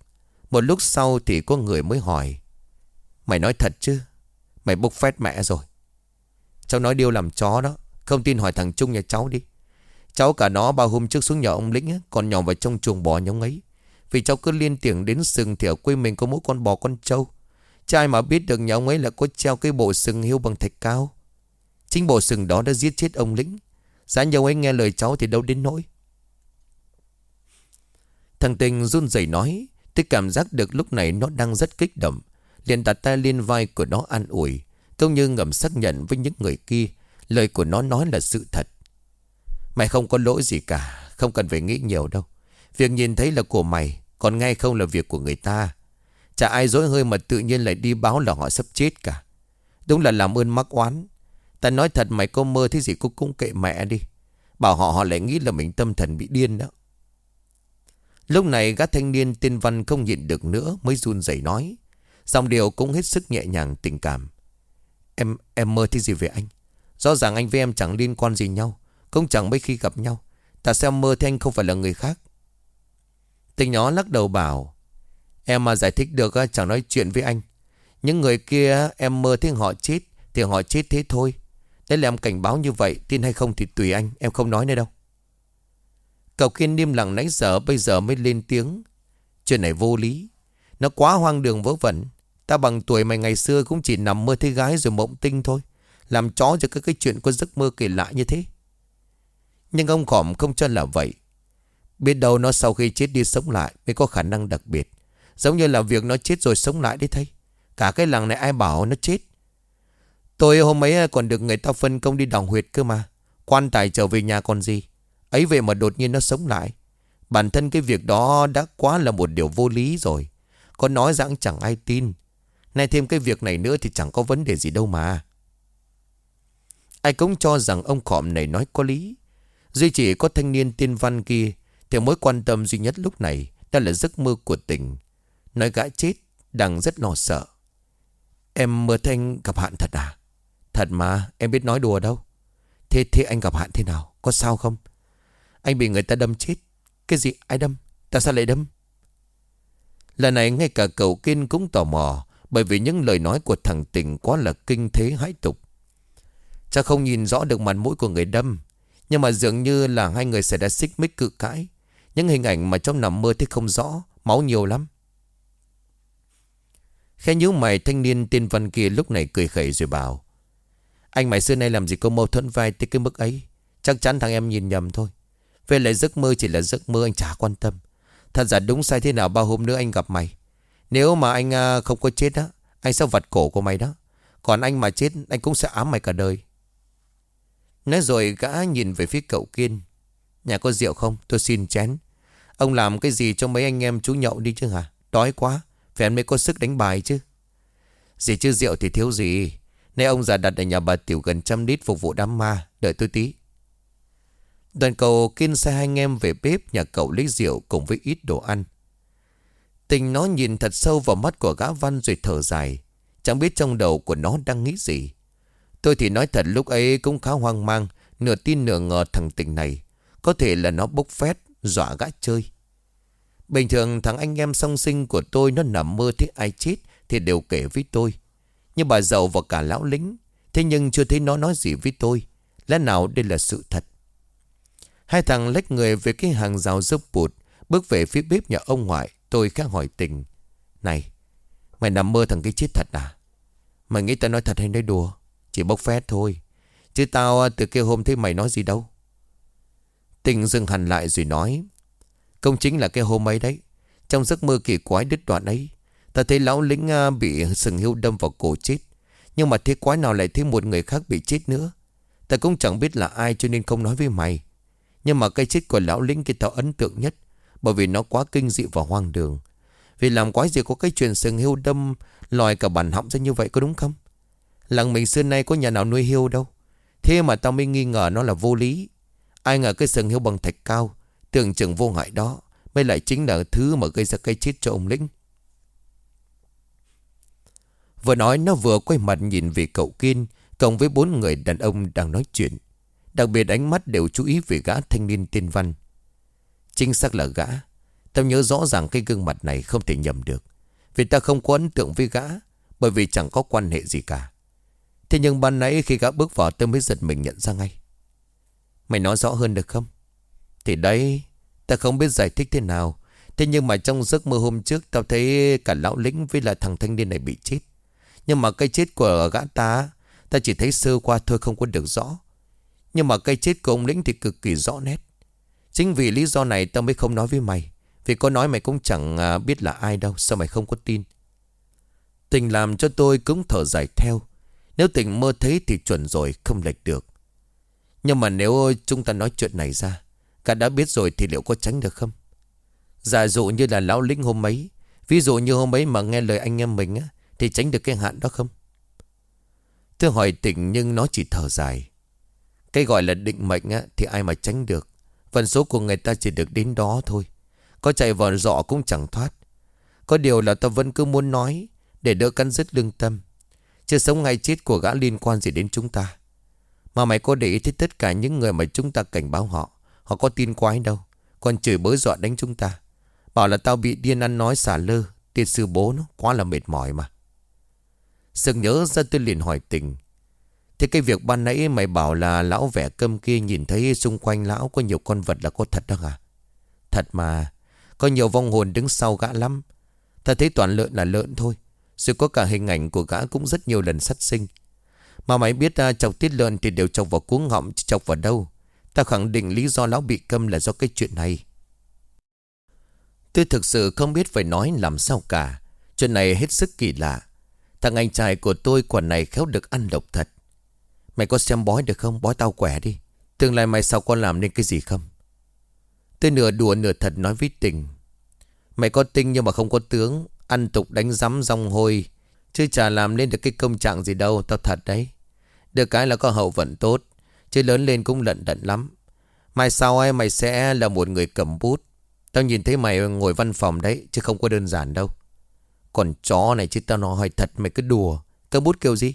Một lúc sau thì có người mới hỏi. Mày nói thật chứ? Mày bốc phét mẹ rồi. Cháu nói điêu làm chó đó. Không tin hỏi thằng Trung nhà cháu đi. Cháu cả nó bao hôm trước xuống nhà ông Lĩnh Còn nhỏ vào trong chuồng bò nhóm ấy Vì cháu cứ liên tưởng đến sừng Thì ở quê mình có mỗi con bò, con trâu Trai mà biết được nhà ông ấy là có treo cái bộ sừng hiu bằng thạch cao Chính bộ sừng đó đã giết chết ông Lĩnh Giá nhà ông ấy nghe lời cháu thì đâu đến nỗi Thằng Tình run rẩy nói, Tôi cảm giác được lúc này nó đang rất kích động liền đặt tay lên vai của nó an ủi Công như ngầm xác nhận với những người kia, Lời của nó nói là sự thật. Mày không có lỗi gì cả, Không cần phải nghĩ nhiều đâu. Việc nhìn thấy là của mày, Còn ngay không là việc của người ta. Chả ai dối hơi mà tự nhiên lại đi báo là họ sắp chết cả. Đúng là làm ơn mắc oán. Ta nói thật mày có mơ thế gì cũng cũng kệ mẹ đi. Bảo họ họ lại nghĩ là mình tâm thần bị điên đó. Lúc này gã thanh niên tên Văn không nhịn được nữa mới run rẩy nói. Dòng điều cũng hết sức nhẹ nhàng, tình cảm. Em em mơ thấy gì về anh? Rõ ràng anh với em chẳng liên quan gì nhau. Cũng chẳng mấy khi gặp nhau. Ta xem mơ thấy anh không phải là người khác? Tình nhỏ lắc đầu bảo. Em mà giải thích được chẳng nói chuyện với anh. Những người kia em mơ thấy họ chết. Thì họ chết thế thôi. Đấy là em cảnh báo như vậy. Tin hay không thì tùy anh. Em không nói nữa đâu. Cậu kiên im lặng nãy giờ, bây giờ mới lên tiếng. Chuyện này vô lý. Nó quá hoang đường vớ vẩn. Ta bằng tuổi mày ngày xưa cũng chỉ nằm mơ thấy gái rồi mộng tinh thôi. Làm chó cho các cái chuyện có giấc mơ kỳ lạ như thế. Nhưng ông khỏm không cho là vậy. Biết đâu nó sau khi chết đi sống lại mới có khả năng đặc biệt. Giống như là việc nó chết rồi sống lại đấy thay. Cả cái làng này ai bảo nó chết. Tôi hôm ấy còn được người ta phân công đi đào huyệt cơ mà. Quan tài trở về nhà còn gì. Ấy vậy mà đột nhiên nó sống lại Bản thân cái việc đó đã quá là một điều vô lý rồi Có nói rằng chẳng ai tin Nay thêm cái việc này nữa thì chẳng có vấn đề gì đâu mà. Ai cũng cho rằng ông khọm này nói có lý. Duy chỉ có thanh niên tiên văn kia Thì mối quan tâm duy nhất lúc này Đó là giấc mơ của tình. Nói gã chết, đang rất lo sợ. Em mơ thanh gặp hạn thật à? Thật mà, em biết nói đùa đâu. Thế thế anh gặp hạn thế nào? Có sao không? Anh bị người ta đâm chết. Cái gì? Ai đâm? Tại sao lại đâm? Lần này ngay cả cậu Kiên cũng tò mò. Bởi vì những lời nói của thằng Tình quá là kinh thế hãi tục. Cha không nhìn rõ được mặt mũi của người đâm, Nhưng mà dường như là hai người sẽ đã xích mích cự cãi. Những hình ảnh mà trong nằm mơ thì không rõ, Máu nhiều lắm. Khe nhíu mày, thanh niên tên văn kia lúc này cười khẩy rồi bảo, Anh mày xưa nay làm gì có mâu thuẫn vai tới cái mức ấy? Chắc chắn thằng em nhìn nhầm thôi. Về lại giấc mơ chỉ là giấc mơ anh chả quan tâm. Thật ra đúng sai thế nào bao hôm nữa anh gặp mày? Nếu mà anh à, không có chết á Anh sẽ vặt cổ của mày đó. Còn anh mà chết anh cũng sẽ ám mày cả đời. Nói rồi gã nhìn về phía cậu Kiên. Nhà có rượu không? Tôi xin chén. Ông làm cái gì cho mấy anh em chú nhậu đi chứ hả? Đói quá Phải mới có sức đánh bài chứ. Gì chứ rượu thì thiếu gì. Nay ông già đặt ở nhà bà Tiểu gần trăm lít phục vụ đám ma. Đợi tôi tí. Đoàn cầu kiên xe hai anh em về bếp Nhà cậu lấy rượu cùng với ít đồ ăn. Tình nó nhìn thật sâu vào mắt của gã văn rồi thở dài. Chẳng biết trong đầu của nó đang nghĩ gì. Tôi thì nói thật lúc ấy cũng khá hoang mang, Nửa tin nửa ngờ thằng tình này. Có thể là nó bốc phét, Dọa gã chơi. Bình thường thằng anh em song sinh của tôi Nó nằm mơ thấy ai chết Thì đều kể với tôi. Nhưng bà giàu và cả lão lính. Thế nhưng chưa thấy nó nói gì với tôi. Lẽ nào đây là sự thật? Hai thằng lách người về cái hàng rào dốc bụt, Bước về phía bếp nhà ông ngoại. Tôi khác hỏi tình. Này, Mày nằm mơ thằng cái chết thật à? Mày nghĩ tao nói thật hay nói đùa? Chỉ bốc phét thôi. Chứ tao à, từ kia hôm thấy mày nói gì đâu. Tình dừng hẳn lại rồi nói, Công chính là cái hôm ấy đấy. Trong giấc mơ kỳ quái đứt đoạn ấy, Ta thấy lão lính à, bị sừng hưu đâm vào cổ chết. Nhưng mà thế quái nào lại thấy một người khác bị chết nữa? Ta cũng chẳng biết là ai cho nên không nói với mày. Nhưng mà cái chết của lão lính kia tao ấn tượng nhất. Bởi vì nó quá kinh dị và hoang đường. Vì làm quái gì có cái chuyện sừng hươu đâm, Lòi cả bản họng ra như vậy có đúng không? Làng mình xưa nay có nhà nào nuôi hươu đâu. Thế mà tao mới nghi ngờ nó là vô lý. Ai ngờ cái sừng hươu bằng thạch cao, Tưởng chừng vô hại đó, Mới lại chính là thứ mà gây ra cái chết cho ông Lĩnh. Vừa nói, nó vừa quay mặt nhìn về cậu Kiên, Cộng với bốn người đàn ông đang nói chuyện. Đặc biệt ánh mắt đều chú ý về gã thanh niên tiên Văn. Chính xác là gã. Tao nhớ rõ ràng cái gương mặt này không thể nhầm được. Vì ta không có ấn tượng với gã, Bởi vì chẳng có quan hệ gì cả. Thế nhưng ban nãy khi gã bước vào tôi mới giật mình nhận ra ngay. Mày nói rõ hơn được không? Thì đấy Ta không biết giải thích thế nào. Thế nhưng mà trong giấc mơ hôm trước, Tao thấy cả lão lĩnh với là thằng thanh niên này bị chết. Nhưng mà cái chết của gã ta Ta chỉ thấy sơ qua thôi, không có được rõ. Nhưng mà cái chết của ông lĩnh thì cực kỳ rõ nét. Chính vì lý do này tao mới không nói với mày. Vì có nói mày cũng chẳng à, biết là ai đâu, Sao mày không có tin? Tình làm cho tôi cũng thở dài theo. Nếu tình mơ thấy thì chuẩn rồi, Không lệch được. Nhưng mà nếu chúng ta nói chuyện này ra, Cả đã biết rồi thì liệu có tránh được không? Giả dụ như là lão lĩnh hôm ấy, Ví dụ như hôm ấy mà nghe lời anh em mình á, Thì tránh được cái hạn đó không? Tôi hỏi tỉnh nhưng nó chỉ thở dài. Cái gọi là định mệnh á, Thì ai mà tránh được? Phần số của người ta chỉ được đến đó thôi. Có chạy vào dọ cũng chẳng thoát. Có điều là ta vẫn cứ muốn nói, Để đỡ cắn dứt lương tâm. Chứ sống hay chết của gã liên quan gì đến chúng ta. Mà mày có để ý thấy tất cả những người mà chúng ta cảnh báo họ Họ có tin quái đâu. Còn chửi bới dọa đánh chúng ta. Bảo là tao bị điên ăn nói xả lơ, Tiệt sư bố nó, quá là mệt mỏi mà. Sừng nhớ ra tôi liền hỏi tình. Thế cái việc ban nãy mày bảo là lão vẻ cơm kia nhìn thấy xung quanh lão có nhiều con vật là có thật đó à? Thật mà, có nhiều vong hồn đứng sau gã lắm. Ta thấy toàn lợn là lợn thôi. Rồi có cả hình ảnh của gã cũng rất nhiều lần sát sinh. Mà mày biết à, chọc tiết lợn thì đều chọc vào cuống họng chọc vào đâu. Ta khẳng định lý do lão bị câm là do cái chuyện này. Tôi thực sự không biết phải nói làm sao cả. Chuyện này hết sức kỳ lạ. Thằng anh trai của tôi quả này khéo được ăn độc thật. Mày có xem bói được không? Bói tao quẻ đi. Tương lai mày sau con làm nên cái gì không? Tôi nửa đùa nửa thật nói với tình. Mày có tinh nhưng mà không có tướng. Ăn tục đánh rắm rong hôi. Chứ chả làm nên được cái công trạng gì đâu. Tao thật đấy. Được cái là có hậu vận tốt. Chứ lớn lên cũng lận đận lắm. Mai sau ai mày sẽ là một người cầm bút Tao nhìn thấy mày ngồi văn phòng đấy, Chứ không có đơn giản đâu Còn chó này chứ tao nói thật, mày cứ đùa Cầm bút kêu gì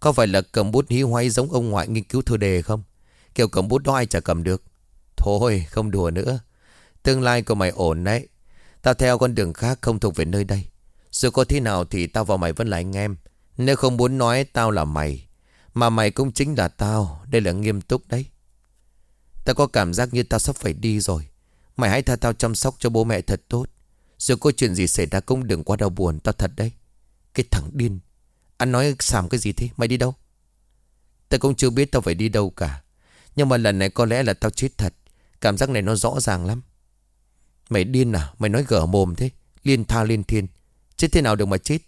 có phải là cầm bút hí hoay giống ông ngoại nghiên cứu thơ đề không? Kiểu cầm bút đó ai chả cầm được. Thôi, không đùa nữa. Tương lai của mày ổn đấy. Tao theo con đường khác không thuộc về nơi đây. Dù có thế nào thì tao và mày vẫn là anh em. Nếu không muốn nói tao là mày, Mà mày cũng chính là tao, Đây là nghiêm túc đấy. Tao có cảm giác như tao sắp phải đi rồi. Mày hãy tha tao chăm sóc cho bố mẹ thật tốt. Dù có chuyện gì xảy ra cũng đừng quá đau buồn Tao thật đấy. Cái thằng điên. Anh nói xàm cái gì thế? Mày đi đâu? Tao cũng chưa biết tao phải đi đâu cả. Nhưng mà lần này có lẽ là tao chết thật. Cảm giác này nó rõ ràng lắm. Mày điên à? Mày nói gở mồm thế. Liên tha liên thiên. Chết thế nào được mà chết?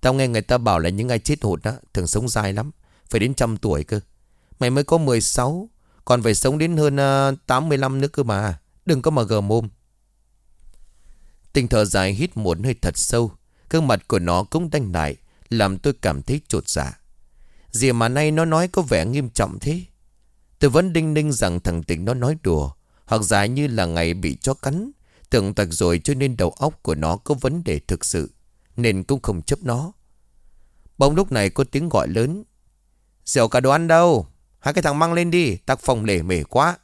Tao nghe người ta bảo là những ai chết hụt đó Thường sống dài lắm. Phải đến trăm tuổi cơ. Mày mới có 16 Còn phải sống đến hơn à, uh, 85 nữa cơ mà. Đừng có mà gờ mồm. Tình thở dài hít một hơi thật sâu. Gương mặt của nó cũng đanh lại. Làm tôi cảm thấy trột dạ. Gì mà nay nó nói có vẻ nghiêm trọng thế? Tôi vẫn đinh ninh rằng thằng tình nó nói đùa, Hoặc giả như là ngày bị chó cắn, Tưởng tật rồi cho nên đầu óc của nó có vấn đề thực sự, Nên cũng không chấp nó. Bỗng lúc này có tiếng gọi lớn. Rượu cả đồ ăn đâu? Hai cái thằng mang lên đi Tạc phòng lề mề quá.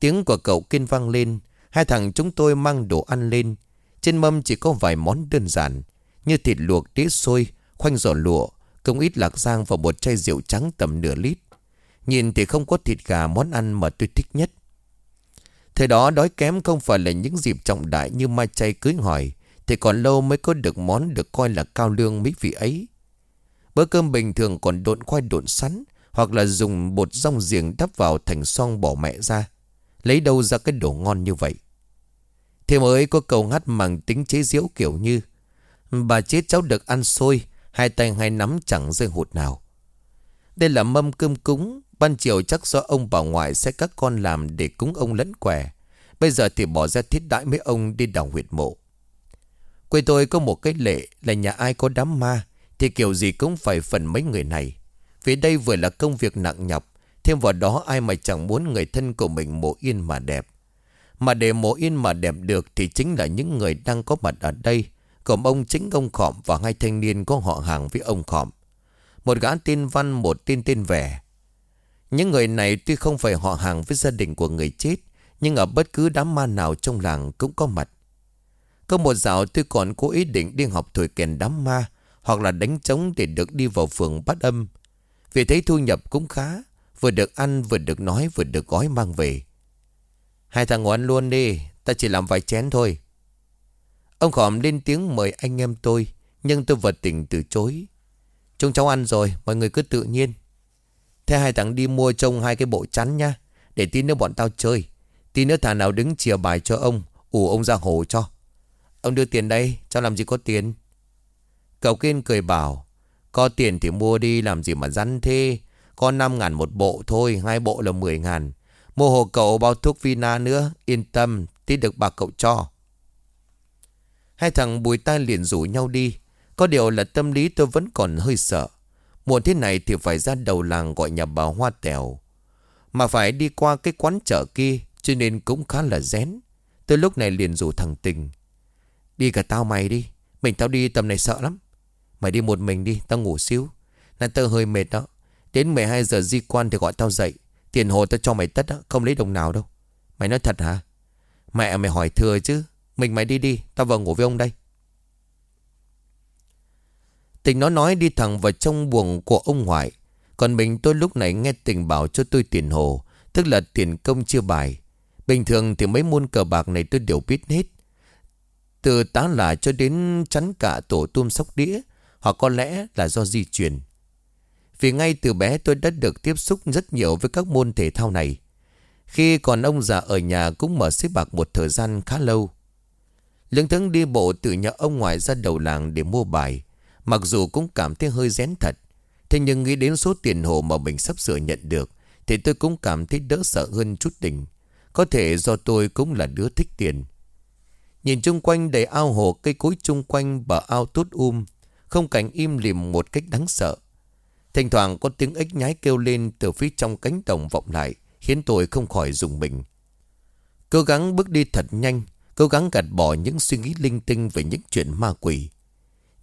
Tiếng của cậu kiên vang lên, Hai thằng chúng tôi mang đồ ăn lên. Trên mâm chỉ có vài món đơn giản như thịt luộc đĩa xôi, Khoanh giò lụa Công ít lạc giang và một chai rượu trắng tầm nửa lít. Nhìn thì không có thịt gà món ăn mà tôi thích nhất. Thời đó đói kém không phải là những dịp trọng đại như mai chay cưới hỏi, Thì còn lâu mới có được món được coi là cao lương mỹ vị ấy. Bữa cơm bình thường còn độn khoai độn sắn, Hoặc là dùng bột rong giềng đắp vào thành xoong bỏ mẹ ra, Lấy đâu ra cái đồ ngon như vậy. Thế mới có câu hát mang tính chế giễu kiểu như Bà chết cháu được ăn xôi, Hai tay hai nắm chẳng rơi hụt nào. Đây là mâm cơm cúng, Ban chiều chắc do ông bà ngoại sẽ các con làm để cúng ông lẫn quẻ. Bây giờ thì bỏ ra thiết đãi mấy ông đi đào huyệt mộ. Quê tôi có một cái lệ là nhà ai có đám ma, Thì kiểu gì cũng phải phần mấy người này. Vì đây vừa là công việc nặng nhọc, Thêm vào đó ai mà chẳng muốn người thân của mình mộ yên mà đẹp. Mà để mộ yên mà đẹp được Thì chính là những người đang có mặt ở đây Gồm ông chính ông Khọm và hai thanh niên có họ hàng với ông Khọm. Một gã tên Văn, một tên tên Vẻ. Những người này tuy không phải họ hàng với gia đình của người chết, Nhưng ở bất cứ đám ma nào trong làng cũng có mặt. Có một dạo tôi còn cố ý định đi học thổi kèn đám ma, Hoặc là đánh trống để được đi vào phường bắt âm. Vì thấy thu nhập cũng khá, Vừa được ăn, vừa được nói, vừa được gói mang về. Hai thằng ngồi ăn luôn đi, Ta chỉ làm vài chén thôi. Ông khòm lên tiếng mời anh em tôi, Nhưng tôi vật tình từ chối. Chúng cháu ăn rồi, Mọi người cứ tự nhiên. Thế hai thằng đi mua trông hai cái bộ chắn nha Để tí nữa bọn tao chơi. Tí nữa thằng nào đứng chìa bài cho ông, ủ ông ra hồ cho. Ông đưa tiền đây, Cháu làm gì có tiền? Cậu kiên cười bảo, Có tiền thì mua đi, làm gì mà rắn thế? Có 5 ngàn một bộ thôi, Hai bộ là 10 ngàn. Mua hồ cậu bao thuốc Vina nữa, Yên tâm, Tí được bà cậu cho. Hai thằng bùi ta liền rủ nhau đi. Có điều là tâm lý tôi vẫn còn hơi sợ. Mùa thế này thì phải ra đầu làng gọi nhà bà Hoa Tèo. Mà phải đi qua cái quán chợ kia Cho nên cũng khá là rén. Tôi lúc này liền rủ thằng Tình. Đi cả tao mày đi. Mình tao đi tầm này sợ lắm. Mày đi một mình đi Tao ngủ xíu. Này tao hơi mệt đó. Đến 12 giờ di quan thì gọi tao dậy. Tiền hồ tao cho mày tất đó, Không lấy đồng nào đâu. Mày nói thật hả? Mẹ mày hỏi thừa chứ. Mình mày đi đi, Tao vào ngủ với ông đây. Tình nó nói đi thẳng vào trong buồng của ông ngoại. Còn mình tôi lúc này nghe tình bảo cho tôi tiền hồ, Tức là tiền công chưa bài. Bình thường thì mấy môn cờ bạc này tôi đều biết hết. Từ tá là cho đến chắn cả tổ tôm sóc đĩa, Hoặc có lẽ là do di chuyển vì ngay từ bé tôi đã được tiếp xúc rất nhiều với các môn thể thao này. Khi còn ông già ở nhà cũng mở xếp bạc một thời gian khá lâu. Lương thắng đi bộ từ nhà ông ngoại ra đầu làng để mua bài. Mặc dù cũng cảm thấy hơi rén thật. Thế nhưng nghĩ đến số tiền hồ mà mình sắp sửa nhận được. Thì tôi cũng cảm thấy đỡ sợ hơn chút đỉnh. Có thể do tôi cũng là đứa thích tiền. Nhìn chung quanh đầy ao hồ cây cối chung quanh bờ ao tốt um. Không cảnh im lìm một cách đáng sợ. Thỉnh thoảng có tiếng ếch nhái kêu lên từ phía trong cánh đồng vọng lại, khiến tôi không khỏi dùng mình. Cố gắng bước đi thật nhanh, cố gắng gạt bỏ những suy nghĩ linh tinh về những chuyện ma quỷ.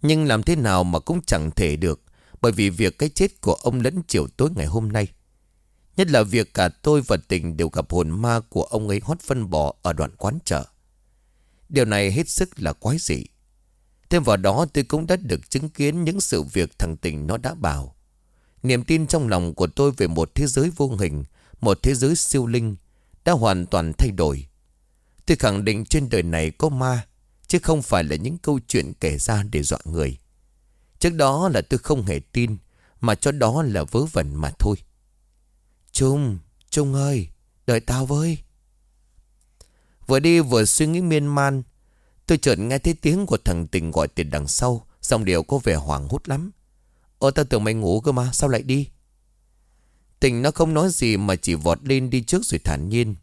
Nhưng làm thế nào mà cũng chẳng thể được, bởi vì việc cái chết của ông lẫn chiều tối ngày hôm nay. Nhất là việc cả tôi và tình đều gặp hồn ma của ông ấy hót phân bò ở đoạn quán chợ. Điều này hết sức là quái dị. Thêm vào đó tôi cũng đã được chứng kiến những sự việc thằng tình nó đã bảo. Niềm tin trong lòng của tôi về một thế giới vô hình, một thế giới siêu linh, đã hoàn toàn thay đổi. Tôi khẳng định trên đời này có ma, chứ không phải là những câu chuyện kể ra để dọa người. Trước đó là tôi không hề tin, mà cho đó là vớ vẩn mà thôi. Trung, Trung ơi, đợi tao với. Vừa đi vừa suy nghĩ miên man, tôi chợt nghe thấy tiếng của thằng tình gọi từ đằng sau, Xong điệu có vẻ hoảng hốt lắm. Ơ tao tưởng mày ngủ cơ mà Sao lại đi Tình nó không nói gì mà chỉ vọt lên đi trước rồi thản nhiên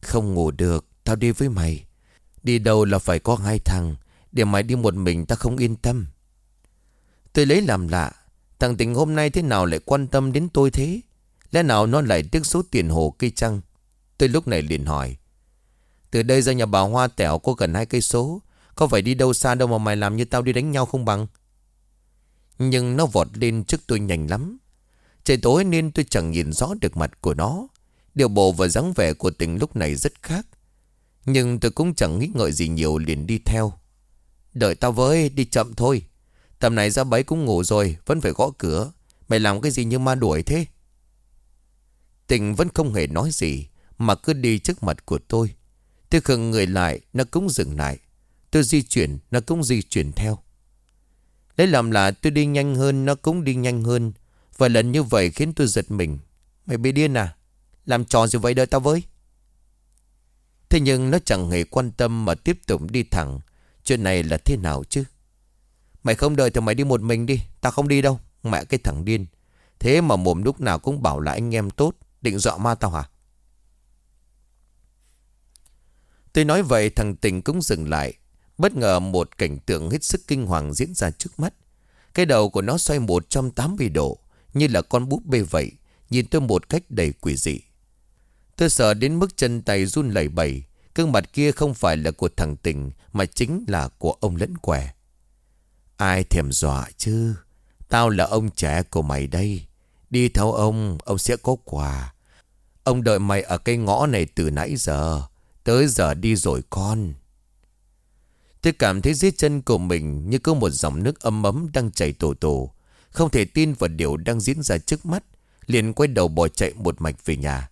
Không ngủ được Tao đi với mày. Đi đâu là phải có hai thằng, Để mày đi một mình ta không yên tâm. Tôi lấy làm lạ, Thằng tình hôm nay thế nào lại quan tâm đến tôi thế? Lẽ nào nó lại tiếc số tiền hồ cây trăng Tôi lúc này liền hỏi. Từ đây ra nhà bà Hoa Tẻo có gần hai cây số, Có phải đi đâu xa đâu mà mày làm như tao đi đánh nhau không bằng? Nhưng nó vọt lên trước tôi nhanh lắm. Trời tối nên tôi chẳng nhìn rõ được mặt của nó. Điều bộ và dáng vẻ của tình lúc này rất khác. Nhưng tôi cũng chẳng nghĩ ngợi gì nhiều, liền đi theo. Đợi tao với, đi chậm thôi. Tầm này ra bấy cũng ngủ rồi, Vẫn phải gõ cửa. Mày làm cái gì như ma đuổi thế? Tình vẫn không hề nói gì, Mà cứ đi trước mặt của tôi. Tôi khừng người lại, Nó cũng dừng lại. Tôi di chuyển, Nó cũng di chuyển theo. Lấy làm là tôi đi nhanh hơn, Nó cũng đi nhanh hơn. Và lần như vậy khiến tôi giật mình. Mày bị điên à? Làm trò gì vậy đợi tao với? Thế nhưng nó chẳng hề quan tâm Mà tiếp tục đi thẳng. Chuyện này là thế nào chứ? Mày không đợi thì mày đi một mình đi. Tao không đi đâu. Mẹ cái thằng điên. Thế mà mồm lúc nào cũng bảo là anh em tốt. Định dọa ma tao hả? Tôi nói vậy thằng tình cũng dừng lại. Bất ngờ một cảnh tượng hết sức kinh hoàng diễn ra trước mắt. Cái đầu của nó xoay 180 độ, như là con búp bê vậy, nhìn tôi một cách đầy quỷ dị. Tôi sợ đến mức chân tay run lẩy bẩy, gương mặt kia không phải là của thằng tình, mà chính là của ông lẫn què. Ai thèm dọa chứ? Tao là ông trẻ của mày đây. Đi theo ông, ông sẽ có quà. Ông đợi mày ở cây ngõ này từ nãy giờ. Tới giờ đi rồi con. Tôi cảm thấy dưới chân của mình như có một dòng nước ấm ấm đang chảy tổ tổ. Không thể tin vào điều đang diễn ra trước mắt. Liền quay đầu bỏ chạy một mạch về nhà.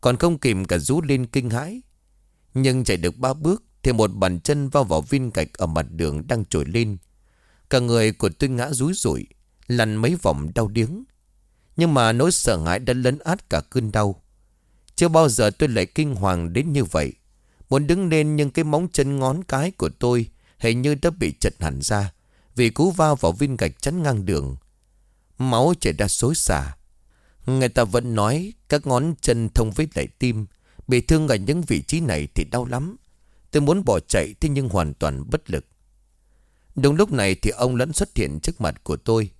Còn không kìm cả rú lên kinh hãi. Nhưng chạy được ba bước thì một bàn chân vào vào viên gạch ở mặt đường đang trồi lên. Cả người của tôi ngã rúi rủi, lăn mấy vòng đau điếng. Nhưng mà nỗi sợ hãi đã lấn át cả cơn đau. Chưa bao giờ tôi lại kinh hoàng đến như vậy. Muốn đứng lên nhưng cái móng chân ngón cái của tôi hình như đã bị chật hẳn ra vì cú va vào viên gạch chắn ngang đường. Máu chảy ra xối xả. Người ta vẫn nói các ngón chân thông với lại tim. Bị thương ở những vị trí này thì đau lắm. Tôi muốn bỏ chạy, thế nhưng hoàn toàn bất lực. Đúng lúc này thì ông lẫn xuất hiện trước mặt của tôi.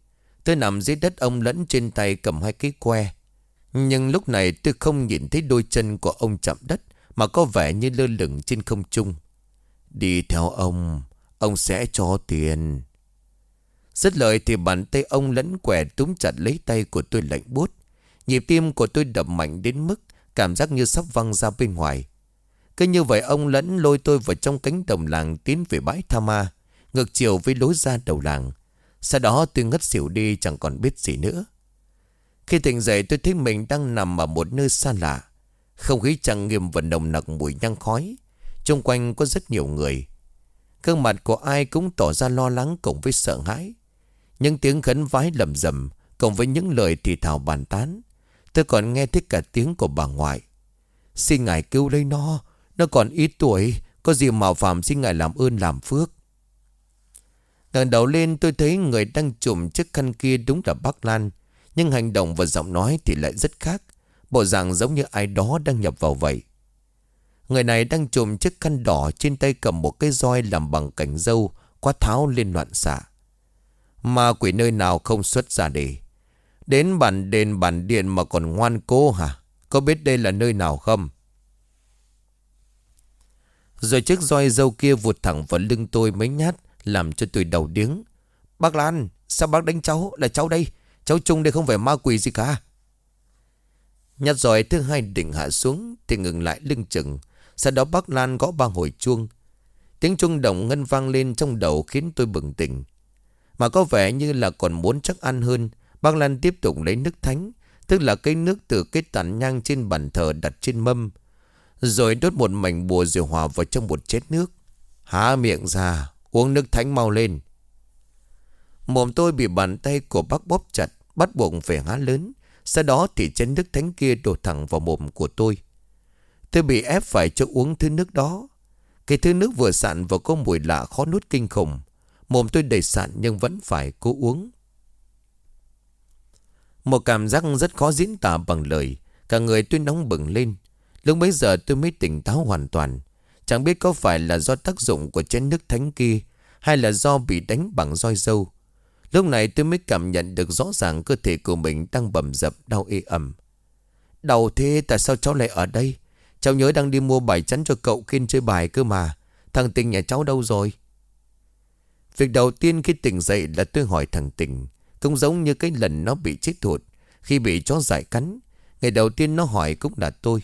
Tôi nằm dưới đất ông lẫn trên tay cầm hai cái que. Nhưng lúc này tôi không nhìn thấy đôi chân của ông chạm đất. Mà có vẻ như lơ lửng trên không trung Đi theo ông Ông sẽ cho tiền Rất lời thì bàn tay ông lẫn quẻ túm chặt lấy tay của tôi lạnh buốt. Nhịp tim của tôi đập mạnh đến mức Cảm giác như sắp văng ra bên ngoài. Cứ như vậy ông lẫn lôi tôi vào trong cánh đồng làng Tiến về bãi Tha Ma, Ngược chiều với lối ra đầu làng. Sau đó tôi ngất xỉu đi, chẳng còn biết gì nữa. Khi tỉnh dậy, tôi thấy mình đang nằm ở một nơi xa lạ. Không khí chẳng nghiêm và nồng nặc mùi nhang khói. Trung quanh có rất nhiều người. Gương mặt của ai cũng tỏ ra lo lắng cùng với sợ hãi. Những tiếng khấn vái lầm rầm cộng với những lời thì thào bàn tán. Tôi còn nghe thích cả tiếng của bà ngoại. Xin ngài cứu lấy nó. Nó còn ít tuổi. Có gì mạo phạm xin ngài làm ơn làm phước. Ngẩng đầu lên, tôi thấy người đang trùm chiếc khăn kia đúng là bác Lan. Nhưng hành động và giọng nói thì lại rất khác. Bộ dạng giống như ai đó đang nhập vào vậy. Người này đang trùm chiếc khăn đỏ Trên tay cầm một cái roi làm bằng cành dâu, Quá tháo lên loạn xạ. Mà quỷ nơi nào không xuất ra để. Đến bản đền bản điện mà còn ngoan cố hả? Có biết đây là nơi nào không? Rồi chiếc roi dâu kia vụt thẳng vào lưng tôi mấy nhát, Làm cho tôi đầu điếng. Bác Lan, sao bác đánh cháu? Là cháu đây. Cháu Trung đây không phải ma quỷ gì cả. Nhát roi thứ hai định hạ xuống Thì ngừng lại lưng chừng. Sau đó bác Lan gõ ba hồi chuông. Tiếng chuông động ngân vang lên trong đầu Khiến tôi bừng tỉnh. Mà có vẻ như là còn muốn chắc ăn hơn. Bác Lan tiếp tục lấy nước thánh, Tức là cái nước từ cái tàn nhang trên bàn thờ đặt trên mâm, Rồi đốt một mảnh bùa rồi hòa vào trong một chén nước. Há miệng ra, Uống nước thánh mau lên. Mồm tôi bị bàn tay của bác bóp chặt, Bắt buộc phải há lớn. Sau đó thì chén nước thánh kia đổ thẳng vào mồm của tôi. Tôi bị ép phải cho uống thứ nước đó. Cái thứ nước vừa sạn vào có mùi lạ khó nuốt kinh khủng. Mồm tôi đầy sạn nhưng vẫn phải cố uống. Một cảm giác rất khó diễn tả bằng lời Cả người tôi nóng bừng lên, Lúc bấy giờ tôi mới tỉnh táo hoàn toàn Chẳng biết có phải là do tác dụng của chén nước thánh kia, Hay là do bị đánh bằng roi dâu Lúc này tôi mới cảm nhận được rõ ràng cơ thể của mình đang bầm dập, đau ê ẩm. Đau thế, tại sao cháu lại ở đây? Cháu nhớ đang đi mua bài chắn cho cậu Kiên chơi bài cơ mà. Thằng Tình nhà cháu đâu rồi? Việc đầu tiên khi tỉnh dậy là tôi hỏi thằng Tình. Cũng giống như cái lần nó bị chết thụt. Khi bị chó giải cắn. Ngày đầu tiên nó hỏi cũng là tôi.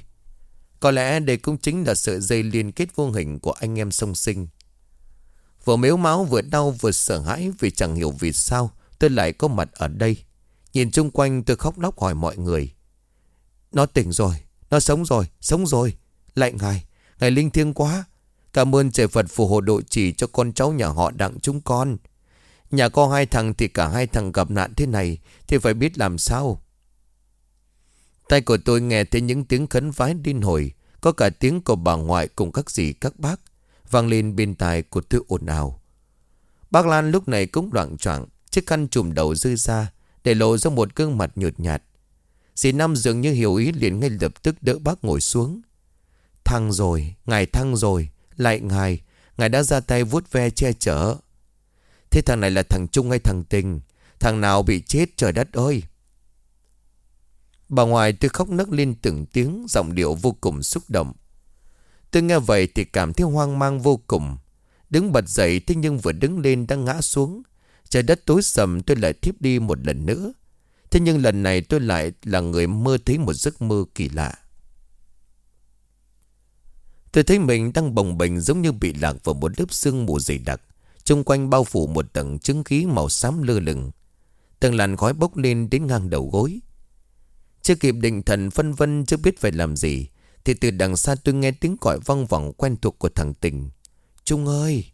Có lẽ đây cũng chính là sợi dây liên kết vô hình của anh em song sinh. Vừa mếu máu vừa đau vừa sợ hãi vì chẳng hiểu vì sao tôi lại có mặt ở đây. Nhìn chung quanh tôi khóc lóc hỏi mọi người. Nó tỉnh rồi, nó sống rồi, sống rồi. lại ngài, ngài linh thiêng quá. Cảm ơn trời Phật phù hộ độ trì cho con cháu nhà họ đặng chúng con. Nhà có hai thằng thì cả hai thằng gặp nạn thế này thì phải biết làm sao. Tay của tôi nghe thấy những tiếng khấn vái điên hồi, có cả tiếng của bà ngoại cùng các dì các bác vang lên bên tai của tôi ồn ào. Bác Lan lúc này cũng loạn choạng chiếc khăn trùm đầu rơi ra, để lộ ra một gương mặt nhợt nhạt. Dì Năm dường như hiểu ý liền ngay lập tức đỡ bác ngồi xuống. Thăng rồi, ngài thăng rồi, lại ngài, ngài đã ra tay vuốt ve che chở. Thế thằng này là thằng Trung hay thằng Tình? Thằng nào bị chết trời đất ơi! Bà ngoài tôi khóc nấc lên từng tiếng, giọng điệu vô cùng xúc động. Tôi nghe vậy thì cảm thấy hoang mang vô cùng. Đứng bật dậy thế nhưng vừa đứng lên đang ngã xuống. Trời đất tối sầm tôi lại thiếp đi một lần nữa. Thế nhưng lần này tôi lại là người mơ thấy một giấc mơ kỳ lạ. Tôi thấy mình đang bồng bềnh giống như bị lạc vào một lớp sương mù dày đặc. Trung quanh bao phủ một tầng chứng khí màu xám lơ lửng. Tầng làn khói bốc lên đến ngang đầu gối. Chưa kịp định thần phân vân chưa biết phải làm gì. Thì từ đằng xa tôi nghe tiếng gọi vang vọng quen thuộc của thằng Tình. Trung ơi,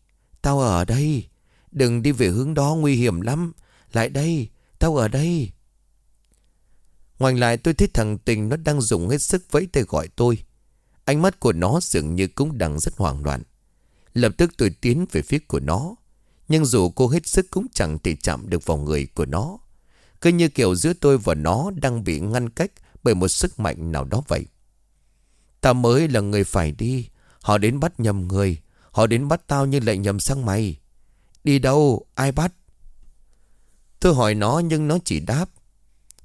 tao ở đây. Đừng đi về hướng đó nguy hiểm lắm. Lại đây, tao ở đây. ngoài lại tôi thấy thằng Tình nó đang dùng hết sức vẫy tay gọi tôi. Ánh mắt của nó dường như cũng đang rất hoảng loạn. Lập tức tôi tiến về phía của nó. Nhưng dù cô hết sức cũng chẳng thể chạm được vào người của nó. Cứ như kiểu giữa tôi và nó đang bị ngăn cách bởi một sức mạnh nào đó vậy. Ta mới là người phải đi. Họ đến bắt nhầm người. Họ đến bắt tao nhưng lại nhầm sang mày. Đi đâu? Ai bắt? Tôi hỏi nó nhưng nó chỉ đáp.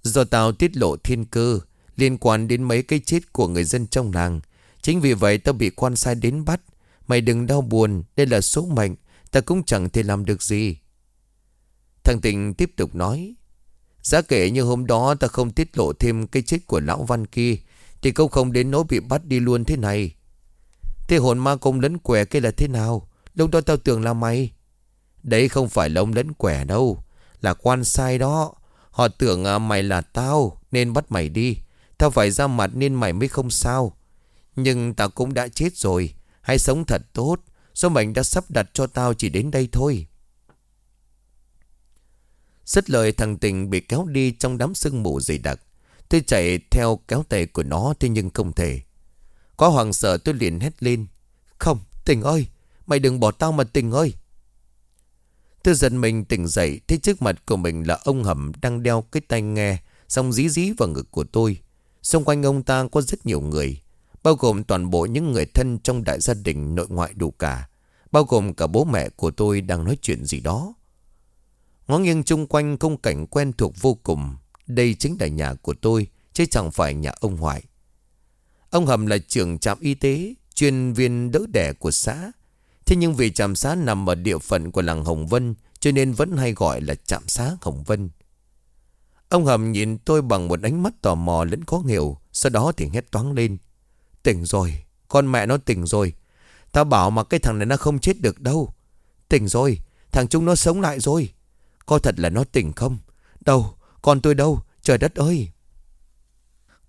Do tao tiết lộ thiên cơ liên quan đến mấy cái chết của người dân trong làng. Chính vì vậy tao bị quan sai đến bắt. Mày đừng đau buồn, đây là số mệnh. Ta cũng chẳng thể làm được gì. Thằng Tình tiếp tục nói. Giá kể như hôm đó ta không tiết lộ thêm cái chết của lão văn kia, thì câu không đến nỗi bị bắt đi luôn thế này. Thế hồn ma công lấn quẻ kia là thế nào? Lúc đó tao tưởng là mày. Đấy không phải là ông lấn quẻ đâu, Là quan sai đó. Họ tưởng à, mày là tao, Nên bắt mày đi. Tao phải ra mặt nên mày mới không sao. Nhưng tao cũng đã chết rồi, Hãy sống thật tốt. Số mệnh đã sắp đặt cho tao chỉ đến đây thôi Rất lời thằng tình bị kéo đi trong đám sương mù dày đặc Tôi chạy theo kéo tay của nó thế nhưng không thể. Có hoàng sợ tôi liền hét lên. Không, tình ơi, mày đừng bỏ tao mà tình ơi. Tôi giận mình tỉnh dậy, thấy trước mặt của mình là ông Hầm đang đeo cái tay nghe, xong dí dí vào ngực của tôi. Xung quanh ông ta có rất nhiều người, bao gồm toàn bộ những người thân trong đại gia đình nội ngoại đủ cả, bao gồm cả bố mẹ của tôi đang nói chuyện gì đó. Ngó nghiêng chung quanh công cảnh quen thuộc vô cùng, đây chính là nhà của tôi Chứ chẳng phải nhà ông ngoại. Ông Hầm là trưởng trạm y tế Chuyên viên đỡ đẻ của xã. Thế nhưng vì trạm xá nằm ở địa phận của làng Hồng Vân Cho nên vẫn hay gọi là trạm xá Hồng Vân. Ông Hầm nhìn tôi bằng một ánh mắt tò mò lẫn khó hiểu Sau đó thì hét toáng lên. Tỉnh rồi. Con mẹ nó tỉnh rồi. Tao bảo mà cái thằng này nó không chết được đâu. Tỉnh rồi. Thằng chúng nó sống lại rồi. Có thật là nó tỉnh không? Đâu, Con tôi đâu? Trời đất ơi!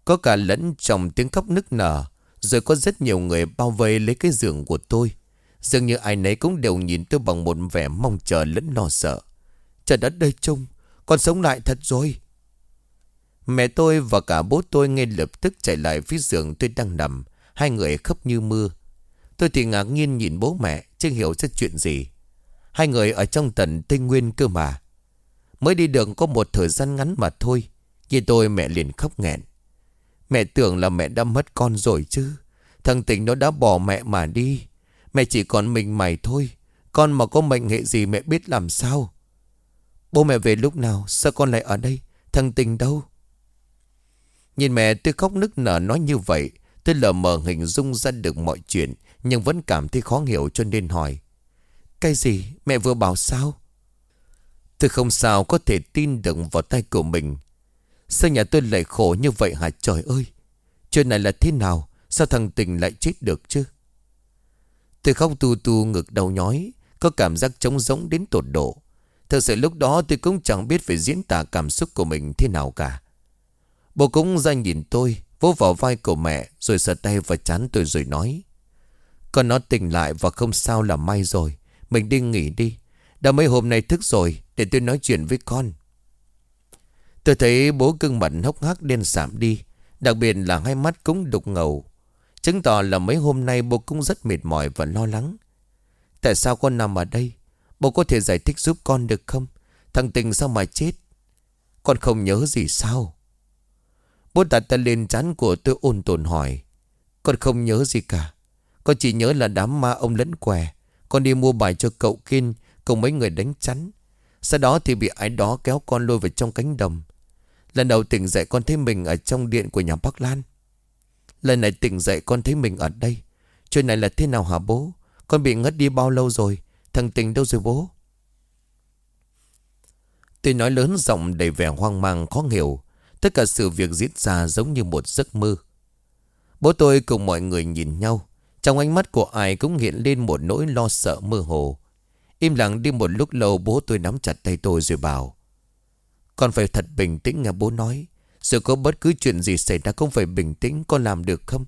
Có cả lẫn trong tiếng khóc nức nở, Rồi có rất nhiều người bao vây lấy cái giường của tôi. Dường như ai nấy cũng đều nhìn tôi bằng một vẻ mong chờ lẫn lo sợ. Trời đất đây chung Con sống lại thật rồi. Mẹ tôi và cả bố tôi ngay lập tức chạy lại phía giường tôi đang nằm. Hai người khóc như mưa. Tôi thì ngạc nhiên nhìn bố mẹ, Chưa hiểu ra chuyện gì. Hai người ở trong tận Tây Nguyên cơ mà. Mới đi đường có một thời gian ngắn mà thôi Như tôi mẹ liền khóc nghẹn. Mẹ tưởng là mẹ đã mất con rồi chứ. Thằng tình nó đã bỏ mẹ mà đi. Mẹ chỉ còn mình mày thôi. Con mà có mệnh hệ gì mẹ biết làm sao? Bố mẹ về lúc nào? Sao con lại ở đây? Thằng tình đâu? Nhìn mẹ tôi khóc nức nở nói như vậy, Tôi lờ mờ hình dung ra được mọi chuyện, Nhưng vẫn cảm thấy khó hiểu cho nên hỏi, Cái gì? Mẹ vừa bảo sao? Tôi không sao có thể tin được vào tay của mình. Sao nhà tôi lại khổ như vậy hả? Trời ơi! Chuyện này là thế nào? Sao thằng tình lại chết được chứ? Tôi khóc tu tu ngực đầu nhói, Có cảm giác trống rỗng đến tột độ. Thật sự lúc đó tôi cũng chẳng biết phải diễn tả cảm xúc của mình thế nào cả. Bố cũng ra nhìn tôi, Vỗ vào vai của mẹ, Rồi sờ tay vào chán tôi rồi nói. Con nó tỉnh lại và không sao là may rồi. Mình đi nghỉ đi. Đã mấy hôm nay thức rồi, Để tôi nói chuyện với con. Tôi thấy bố cưng mặt hốc hác đen sạm đi. Đặc biệt là hai mắt cũng đục ngầu. Chứng tỏ là mấy hôm nay bố cũng rất mệt mỏi và lo lắng. Tại sao con nằm ở đây? Bố có thể giải thích giúp con được không? Thằng tình sao mà chết? Con không nhớ gì sao? Bố đặt tay lên chán của tôi ôn tồn hỏi. Con không nhớ gì cả. Con chỉ nhớ là đám ma ông lẫn què. Con đi mua bài cho cậu kinh Cùng mấy người đánh chắn. Sau đó thì bị ai đó kéo con lôi vào trong cánh đồng. Lần đầu tỉnh dậy con thấy mình ở trong điện của nhà Bắc Lan. Lần này tỉnh dậy con thấy mình ở đây. Chuyện này là thế nào hả bố? Con bị ngất đi bao lâu rồi? Thằng tình đâu rồi bố? Tôi nói lớn giọng đầy vẻ hoang mang khó hiểu. Tất cả sự việc diễn ra giống như một giấc mơ. Bố tôi cùng mọi người nhìn nhau. Trong ánh mắt của ai cũng hiện lên một nỗi lo sợ mơ hồ. Im lặng đi một lúc lâu, bố tôi nắm chặt tay tôi rồi bảo, Con phải thật bình tĩnh, nghe bố nói. Sự có bất cứ chuyện gì xảy ra không phải bình tĩnh Con làm được không?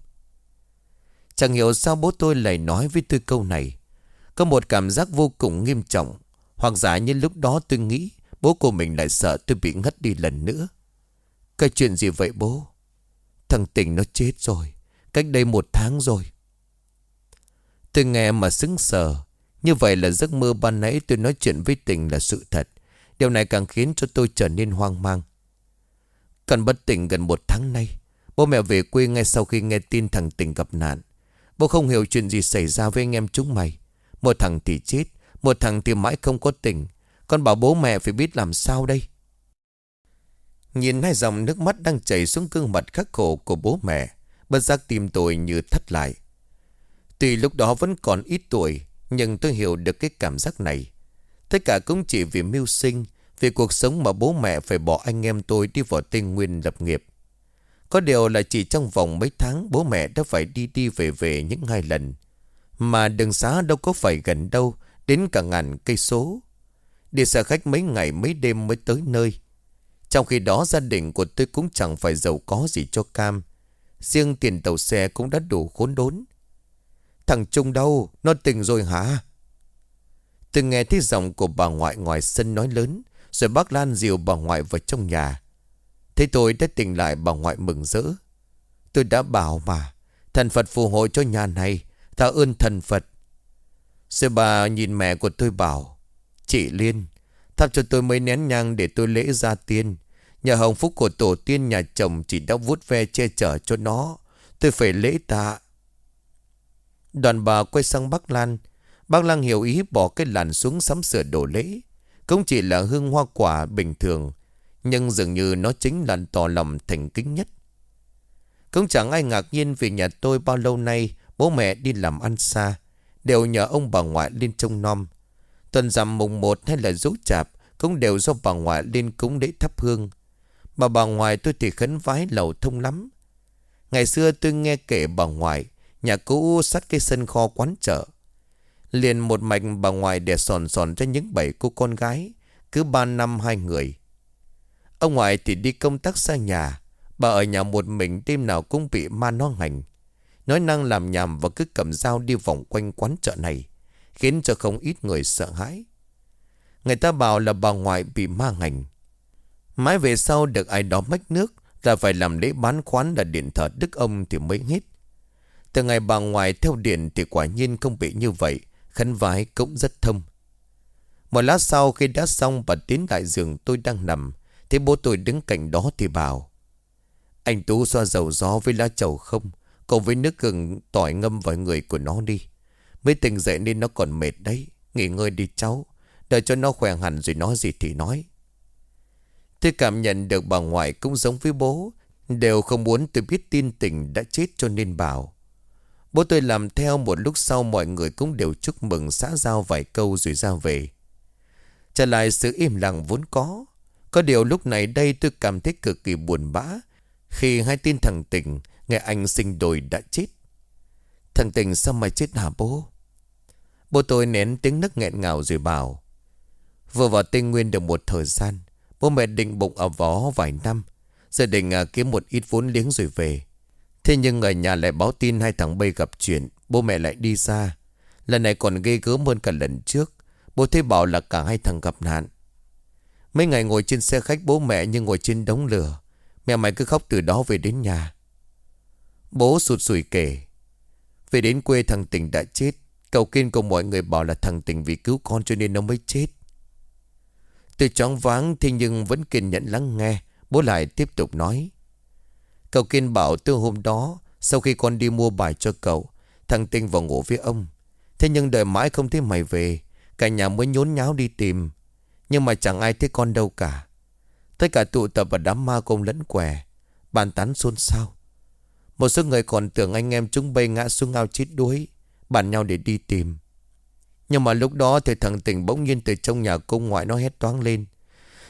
Chẳng hiểu sao bố tôi lại nói với tôi câu này. Có một cảm giác vô cùng nghiêm trọng. Hoặc giả như lúc đó tôi nghĩ Bố của mình lại sợ tôi bị ngất đi lần nữa cái chuyện gì vậy bố? Thằng tỉnh nó chết rồi. Cách đây một tháng rồi. Tôi nghe mà sững sờ. Như vậy là giấc mơ ban nãy tôi nói chuyện với tình là sự thật. Điều này càng khiến cho tôi trở nên hoang mang. Cần bất tỉnh gần một tháng nay, Bố mẹ về quê ngay sau khi nghe tin thằng tình gặp nạn. Bố không hiểu chuyện gì xảy ra với anh em chúng mày. Một thằng thì chết, Một thằng thì mãi không có tình Con bảo bố mẹ phải biết làm sao đây? Nhìn hai dòng nước mắt đang chảy xuống gương mặt khắc khổ của bố mẹ, Bất giác tim tôi như thắt lại. Tuy lúc đó vẫn còn ít tuổi, Nhưng tôi hiểu được cái cảm giác này. Tất cả cũng chỉ vì mưu sinh, Vì cuộc sống mà bố mẹ phải bỏ anh em tôi đi vào Tây Nguyên lập nghiệp. Có điều là chỉ trong vòng mấy tháng, Bố mẹ đã phải đi đi về về những hai lần. Mà đường xá đâu có phải gần đâu, Đến cả ngàn cây số. Đi xe khách mấy ngày mấy đêm mới tới nơi trong khi đó, gia đình của tôi cũng chẳng phải giàu có gì cho cam. Riêng tiền tàu xe cũng đã đủ khốn đốn. Thằng Trung đâu? Nó tỉnh rồi hả? Tôi nghe thấy giọng của bà ngoại ngoài sân nói lớn. Rồi bác Lan dìu bà ngoại vào trong nhà. Thế tôi đã tỉnh lại, bà ngoại mừng rỡ. Tôi đã bảo mà. Thần Phật phù hộ cho nhà này. Ta ơn thần Phật. Rồi bà nhìn mẹ của tôi bảo. Chị Liên. Thắp cho tôi mấy nén nhang để tôi lễ ra tiên. Nhờ hồng phúc của tổ tiên nhà chồng chỉ đã vuốt ve che chở cho nó. Tôi phải lễ tạ. Đoàn bà quay sang bác Lan. Bác Lan hiểu ý bỏ cái làn xuống sắm sửa đổ lễ. Không chỉ là hương hoa quả bình thường. Nhưng dường như nó chính là tỏ lòng thành kính nhất. Cũng chẳng ai ngạc nhiên vì nhà tôi bao lâu nay bố mẹ đi làm ăn xa. Đều nhờ ông bà ngoại lên trông nom. Tuần rằm mùng 1 hay là rú chạp cũng đều do bà ngoại lên cúng để thắp hương. Mà bà ngoại tôi thì khấn vái lầu thông lắm. Ngày xưa tôi nghe kể bà ngoại, nhà cũ sắt cái sân kho quán chợ. Liền một mạch bà ngoại để sòn sòn cho những bảy cô con gái, cứ ba năm hai người. Ông ngoại thì đi công tác xa nhà, bà ở nhà một mình đêm nào cũng bị ma nó hành. Nói năng làm nhảm và cứ cầm dao đi vòng quanh quán chợ này, khiến cho không ít người sợ hãi. Người ta bảo là bà ngoại bị ma hành. Mãi về sau được ai đó mách nước là phải làm lễ bán khoán là điện thờ đức ông thì mới hết. Từ ngày bà ngoại theo điện thì quả nhiên không bị như vậy, khấn vái cũng rất thông. Một lát sau khi đã xong và tiến lại giường tôi đang nằm, thì bố tôi đứng cạnh đó thì bảo. Anh Tú xoa dầu gió với lá chầu không, cùng với nước gừng tỏi ngâm vào người của nó đi. Mới tỉnh dậy nên nó còn mệt đấy, nghỉ ngơi đi cháu, đợi cho nó khỏe hẳn rồi nói gì thì nói. Tôi cảm nhận được bà ngoại cũng giống với bố. Đều không muốn tôi biết tin tình đã chết cho nên bảo. Bố tôi làm theo một lúc sau mọi người cũng đều chúc mừng xã giao vài câu rồi ra về. Trở lại sự im lặng vốn có. Có điều lúc này đây tôi cảm thấy cực kỳ buồn bã. Khi hai tin thằng Tình Nghe anh sinh đồi đã chết. Thằng Tình sao mày chết hả bố? Bố tôi nén tiếng nấc nghẹn ngào rồi bảo Vừa vào Tây Nguyên được một thời gian Bố mẹ định bụng ở võ vài năm Giờ định à, kiếm một ít vốn liếng rồi về. Thế nhưng ở nhà lại báo tin hai thằng bay gặp chuyện Bố mẹ lại đi xa Lần này còn ghê gớm hơn cả lần trước Bố thấy bảo là cả hai thằng gặp nạn. Mấy ngày ngồi trên xe khách bố mẹ như ngồi trên đống lửa Mẹ mày cứ khóc từ đó về đến nhà. Bố sụt sùi kể về đến quê thằng Tình đã chết Cầu kiên cùng mọi người bảo là thằng Tình vì cứu con cho nên nó mới chết Tôi chóng váng thế nhưng vẫn kiên nhẫn lắng nghe. Bố lại tiếp tục nói. Cậu kiên bảo từ hôm đó, sau khi con đi mua bài cho cậu, thằng Tinh vào ngủ với ông. Thế nhưng đợi mãi không thấy mày về, cả nhà mới nhốn nháo đi tìm. Nhưng mà chẳng ai thấy con đâu cả. Tất cả tụ tập và đám ma công lẫn què, bàn tán xôn xao. Một số người còn tưởng anh em chúng bay ngã xuống ao chết đuối, bàn nhau để đi tìm. Nhưng mà lúc đó thì thằng tỉnh bỗng nhiên từ trong nhà cung ngoại nó hét toáng lên.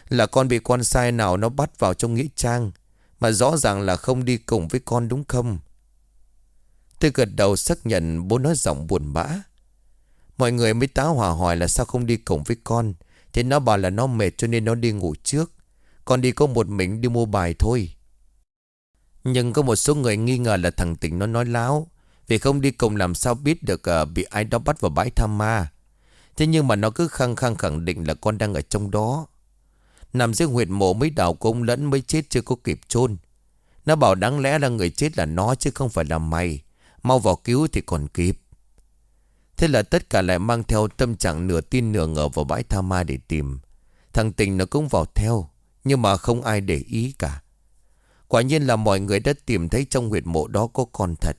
Là con bị con sai nào nó bắt vào trong nghĩa trang. Mà rõ ràng là không đi cùng với con đúng không? Tôi gật đầu xác nhận bố nói giọng buồn bã. Mọi người mới táo hỏa hỏi là sao không đi cùng với con. Thì nó bảo là nó mệt cho nên nó đi ngủ trước. Con đi có một mình đi mua bài thôi. Nhưng có một số người nghi ngờ là thằng Tình nó nói láo. Vì không đi cùng làm sao biết được uh, bị ai đó bắt vào bãi tham ma. Thế nhưng mà nó cứ khăng khăng khẳng định là con đang ở trong đó. Nằm dưới huyệt mộ mới đào công lẫn mới chết chưa có kịp chôn Nó bảo đáng lẽ là người chết là nó chứ không phải là mày. Mau vào cứu thì còn kịp. Thế là tất cả lại mang theo tâm trạng nửa tin nửa ngờ vào bãi tha ma để tìm. Thằng tình nó cũng vào theo. Nhưng mà không ai để ý cả. Quả nhiên là mọi người đã tìm thấy trong huyệt mộ đó có con thật.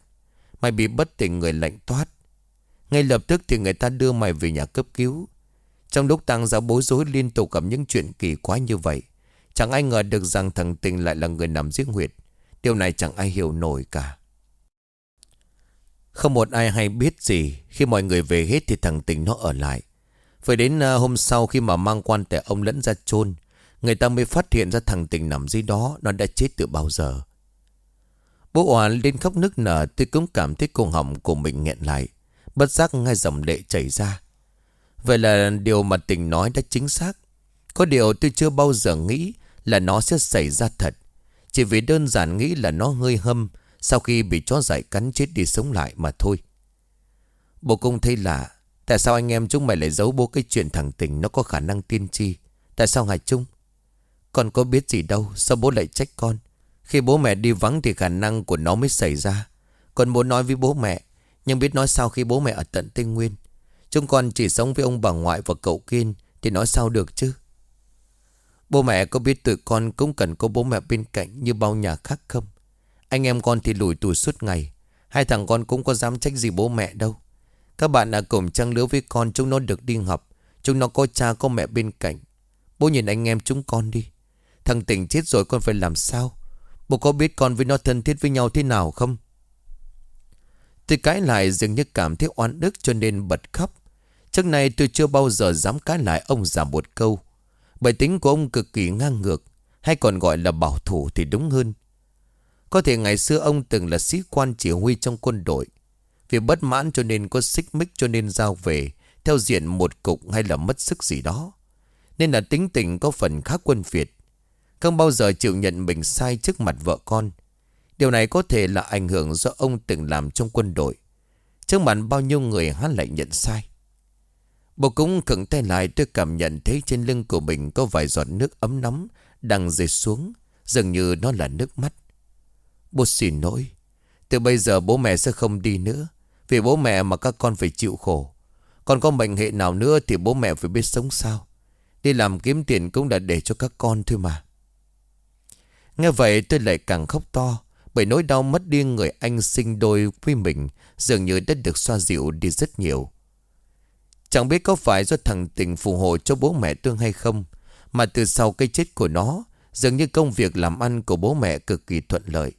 Mày bị bất tỉnh người lạnh toát. Ngay lập tức thì người ta đưa mày về nhà cấp cứu. Trong lúc tăng ra bối rối liên tục gặp những chuyện kỳ quái như vậy, Chẳng ai ngờ được rằng thằng Tình lại là người nằm giết huyệt. Điều này chẳng ai hiểu nổi cả. Không một ai hay biết gì, Khi mọi người về hết thì thằng Tình nó ở lại. Phải đến à, hôm sau khi mà mang quan tài ông lẫn ra chôn Người ta mới phát hiện ra thằng Tình nằm dưới đó, Nó đã chết từ bao giờ. Bố hòa lên khóc nức nở, Tôi cũng cảm thấy cổ họng của mình nghẹn lại. Bất giác ngay dòng lệ chảy ra. Vậy là điều mà tình nói đã chính xác. Có điều tôi chưa bao giờ nghĩ Là nó sẽ xảy ra thật. Chỉ vì đơn giản nghĩ là nó hơi hâm, Sau khi bị chó dại cắn chết đi sống lại mà thôi. Bố cung thấy lạ, Tại sao anh em chúng mày lại giấu bố cái chuyện thằng tình Nó có khả năng tiên tri? Tại sao Hải Trung? Con có biết gì đâu Sao bố lại trách con khi bố mẹ đi vắng thì khả năng của nó mới xảy ra. Con muốn nói với bố mẹ, nhưng biết nói sao khi bố mẹ ở tận Tây Nguyên. Chúng con chỉ sống với ông bà ngoại và cậu Kiên thì nói sao được chứ. Bố mẹ có biết tụi con cũng cần có bố mẹ bên cạnh như bao nhà khác không? Anh em con thì lủi tủi suốt ngày. Hai thằng con cũng có dám trách gì bố mẹ đâu. Các bạn đã cùng trang lứa với con chúng nó được đi học. Chúng nó có cha có mẹ bên cạnh. Bố nhìn anh em chúng con đi. Thằng tình chết rồi con phải làm sao? Bố có biết con với nó thân thiết với nhau thế nào không? Tôi cãi lại dường như cảm thấy oan ức cho nên bật khóc. Trước này tôi chưa bao giờ dám cãi lại ông già một câu. Bởi tính của ông cực kỳ ngang ngược, hay còn gọi là bảo thủ thì đúng hơn. Có thể ngày xưa ông từng là sĩ quan chỉ huy trong quân đội. Vì bất mãn cho nên có xích mích cho nên giao về, theo diện một cục hay là mất sức gì đó. Nên là tính tình có phần khác quân Việt. Không bao giờ chịu nhận mình sai trước mặt vợ con. Điều này có thể là ảnh hưởng do ông từng làm trong quân đội. Trước mặt bao nhiêu người hắn lại nhận sai. Bố cũng cứng tay lại, tôi cảm nhận thấy trên lưng của mình có vài giọt nước ấm nóng đang rơi xuống. Dường như nó là nước mắt. Bố xin lỗi. Từ bây giờ bố mẹ sẽ không đi nữa. Vì bố mẹ mà các con phải chịu khổ. Còn có mệnh hệ nào nữa thì bố mẹ phải biết sống sao. Đi làm kiếm tiền cũng là để cho các con thôi mà. Nghe vậy tôi lại càng khóc to. Bởi nỗi đau mất đi người anh sinh đôi với mình Dường như đã được xoa dịu đi rất nhiều Chẳng biết có phải do thằng tình phù hộ cho bố mẹ tương hay không Mà từ sau cái chết của nó Dường như công việc làm ăn của bố mẹ cực kỳ thuận lợi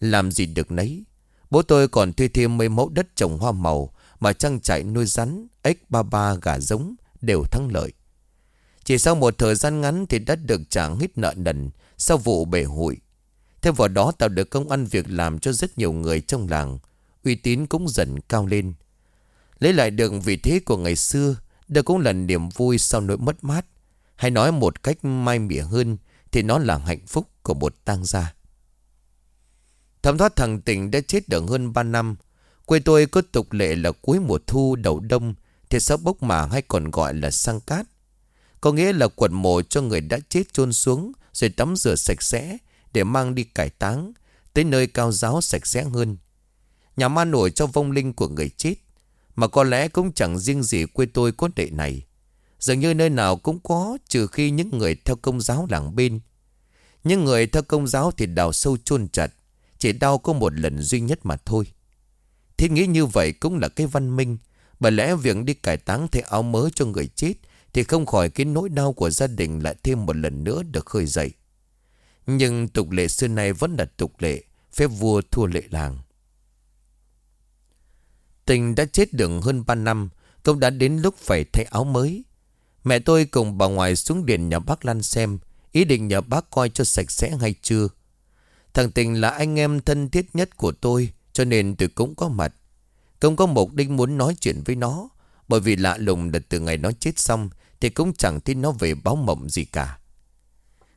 Làm gì được nấy Bố tôi còn thuê thêm mấy mẫu đất trồng hoa màu Mà trang trại nuôi rắn, ếch ba ba gà giống đều thắng lợi Chỉ sau một thời gian ngắn thì đất được trả hết nợ nần sau vụ bể hụi, Thêm vào đó tạo được công ăn việc làm cho rất nhiều người trong làng, Uy tín cũng dần cao lên. Lấy lại được vị thế của ngày xưa, Đây cũng là niềm vui sau nỗi mất mát. Hay nói một cách mai mỉa hơn Thì nó là hạnh phúc của một tang gia. Thẩm thoát thằng tỉnh đã chết được hơn 3 năm, Quê tôi có tục lệ là cuối mùa thu đầu đông Thì sẽ bốc mả hay còn gọi là sang cát. Có nghĩa là quần mộ cho người đã chết chôn xuống rồi tắm rửa sạch sẽ để mang đi cải táng tới nơi cao giáo sạch sẽ hơn. Nhà ma nổi cho vong linh của người chết, mà có lẽ cũng chẳng riêng gì quê tôi có đệ này. Dường như nơi nào cũng có trừ khi những người theo công giáo làng bên. Những người theo công giáo thì đào sâu chôn chặt, chỉ đau có một lần duy nhất mà thôi. Thiết nghĩ như vậy cũng là cái văn minh, bởi lẽ việc đi cải táng thay áo mới cho người chết thì không khỏi cái nỗi đau của gia đình lại thêm một lần nữa được khơi dậy. Nhưng tục lệ xưa nay vẫn là tục lệ, Phép vua thua lệ làng. Tình đã chết được hơn 3 năm, cũng đã đến lúc phải thay áo mới. Mẹ tôi cùng bà ngoại xuống điện nhà bác Lan xem, Ý định nhờ bác coi cho sạch sẽ hay chưa. Thằng Tình là anh em thân thiết nhất của tôi, Cho nên tôi cũng có mặt. Công có mục đích muốn nói chuyện với nó, Bởi vì lạ lùng là từ ngày nó chết xong thì cũng chẳng tin nó về báo mộng gì cả.